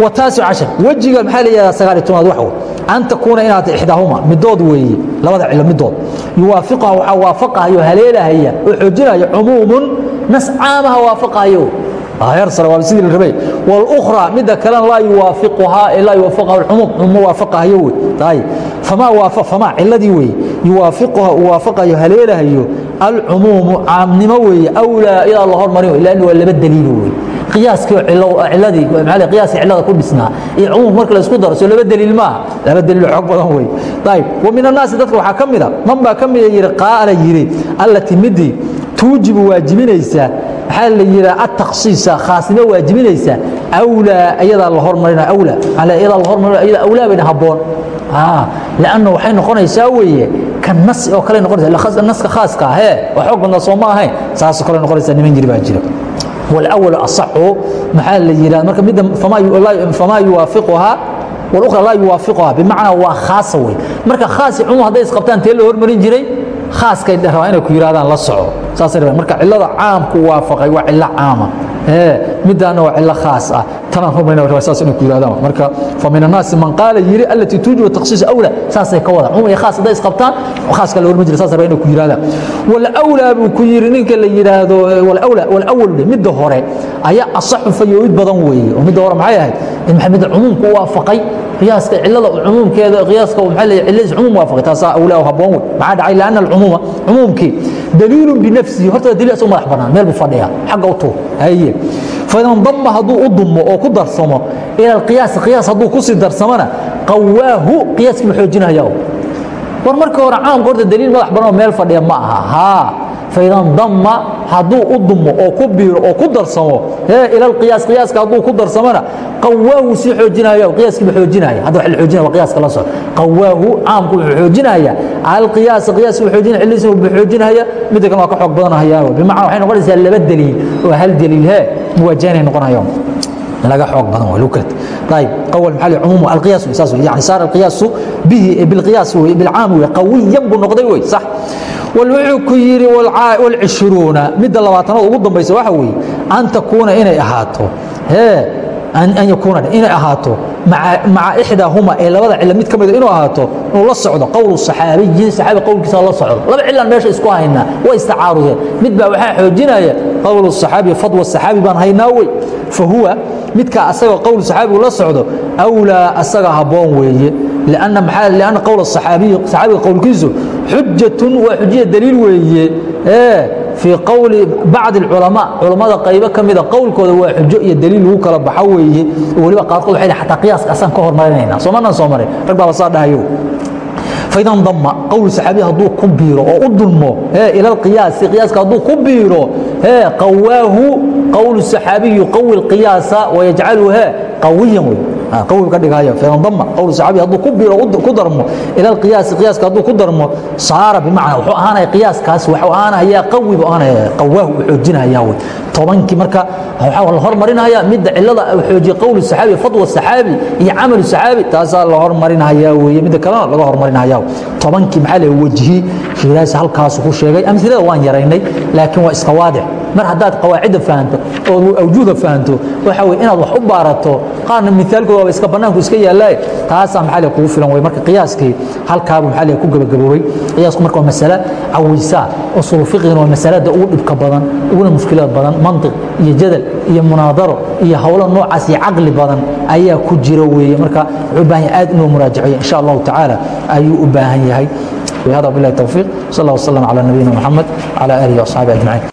wa taasic cashar wejiga maxaa la yidhahdaa sagaal iyo tobnaad wax wey an takuuna inaad ixdaahuma midood weeye labada cilo midood yuwaafiqaha waxaa waafaqahayo haleelahaya oo xoojinaya cumuumun nas caamaha waafaqahayo heer sare waa sidii la rabay واlأkرى mida kalena laa yuwaafiquhaa laa yuwaafiqaha الcumuum ma waafaqahayo wey ay famaa waafa famaa ciladii weeye yuwaafiquha uu waafaqayo haleelahayo alcumuumu caamnimo weeye awlaa idaa la hormarin lann waa laba daliilo wey qiyaaskii ciladii qiyaaskii cilada ku dhisnaa iyo cumuum marka la isku daro soo laba daliil maaha laba daliilo xoog badan wey ayb wa min الnaasi dadka waxaa ka mida man baa ka mida yidhi qaala yidhi allati midii tuujibu waajibinaysaa maxaa la yidhaha atakhsiisa khaasnimo waajibinaysa awlaa ayadaa la hormarina awlaa ayadaa la hormarina ayadaa awlaa bayna habboon lanno waxay noqonaysaa weeye ka nas oo kale noqonaysa naska khaaska he oo xoog badnaa soo ma ahayn saasoo kale noqonaysa niman jiri baa jira. Walawalu asaxu maxaa la yidhahda marka midda famaa yuwaafiquhaa walukhra laa yuwaafiquhaa bimacnaa waa khaasa wey. Marka khaasi cumuum hadday isqabtaan tee la hormarin jiray khaaskay rabaa inay ku yidhahdaan la soco. Saasay rabaan marka cillada caamku waafaqay waa cillo caama midaana waa cillo khaas ah. Tanaan rabaa saas inay ku yidhahdaan marka fa min annaasi man qaala yidhi allatii tuujibu takhsiis awla. Saasay ka wada. Cumum iyo khaas hadday isqabtaan khaaska la hormarin jiray saas rabaa inay ku yidhahdaan walawlaa buu ku yidhi ninka la yidhaahdo walawlaa walawalu dhe midda hore ayaa asaxu fayoowid badan weeye. Oo midda hore maxay ahayd? In maxamed cumuumku u waafaqay qiyaaska cilada maxaa leeyahay ciladiis cumuum waafaqay taasaa awlaa habboon wey maxaa dhacay? Lianna alcumuuma cumuumkii. Daliilun binafsihi horta daliil asoo madax bannaan meel buu fadhiyaa xagga u tuur haye. Faidan damma hadduu u dumo oo ku darsamo ila alqiyaasi qiyaas hadduu ku sii darsamona qawaahu qiyaaskii buu xoojinaya war markii hore caamka horta daliil madax bannaan oo meel fadhiya ma aha. haa faidan damma hadduu u dumo oo ku biiro oo ku darsamo ila alqiyaas qiyaaska hadduu ku darsamona qawaahu sii xoojinaya qiyaaskiiba xoojinaya hadda wax la xoojinaya waa qiyaaska la soco qawaahu caamku wuxuu xoojinaya alqiyaas qiyaaska wuxuu xoojinaya ciladiisa wuxuu xoojinaya midda kale waa ka xoog badanahaya bimacnaa waxay noqonaysaa laba daliil oo hal daliil hee muwaajahanay noqonayaan laga xoog badan waa lukad طيب قول محل عموم القياس اساس يعني صار القياس به بالقياس بالعام قويا بنقضي wal wuxuu ku yidhi walcishuruuna midda labaatanada ugu dambaysa waxa weeye an takuuna inay ahaato. Ee an yakuuna inay ahaato. Maca ixdaahuma ee labada cila mid ka mida inuu ahaato inuu la socdo qowlu saxaabiyi saxaabi qowlkiisa la socdo. Laba cilaan meesha isku haynaa way istacaarudeen mid baa waxaa xoojinaya qowlu saxaabi fadwa saxaabi baan haynaa wey. Fa huwa midkaa asagoo qowl saxaabigu la socdo awlaa asaga habboon weeye lianna maxaa lianna qowla saxaabiyi saxaabiga qowlkiisu لأن محل لأن قول الصحابي صحابي قول كيسو حجة وحجية دليل وهي إيه في قول بعض العلماء علماء قيبة كمذا قول كذا وحجية دليل هو كلا بحويه ولما قال قول حين حتى قياس أصلا كهر مرينا صومنا صومري رقبا وصاد هيو فإذا انضم قول صحابي هدو كبيرو أو أضمه إلى القياس قياس هدو كبيرو قواه قول الصحابي يقوي Ah, qawl ka dhigayo faindama qawl saxaabi hadduu ku biro ku darmo. Ila alqiyaasi qiyaaska hadduu ku darmo saara bimacnaa. Wuxuu ahaanaya qiyaaskaas wuxuu ahaanaya qawi buu ahaanaya qawaahu u xoojinaya wey tobankii marka waxaa la hormarinaya midda cilada xoojiye qowlu saxaabi fadwa saxaabi iyo camalu saxaabi taasaa la hormarinaya weeye midda kalena laga hormarinaya tobankii maxaa la wajhi shiraasi halkaasu ku sheegay amhilada waan yaraynay laakiin waa iska waadix. Mar haddaad qawaacidda fahanto oo awjuuda fahanto waxa weye inaad wax u baarato qaarna mithaalkooda waaba iska bannaanku iska yaallaaye taasaa maxaa la kugu filan wey marka qiyaaskii halkaabu maxaa la ku gabagaboobay? Qiyaasku marka waa masale cawaysaa usul fiqigana waa masalada ugu dhibka badan uguna mushkilada badan mantiq iyo jadal iyo munaadaro iyo howlo noocaas iyo caqli badan ayaa ku jira weeye. Marka wuxuu u baahan aad inuu muraajaceeyo in sha allahu tacaala ayuu u baahan yahay. Wihada billahi towfiiq sal allah wasalam cala nabiyina moxamed cala aalihi waasxaabi ajmaciin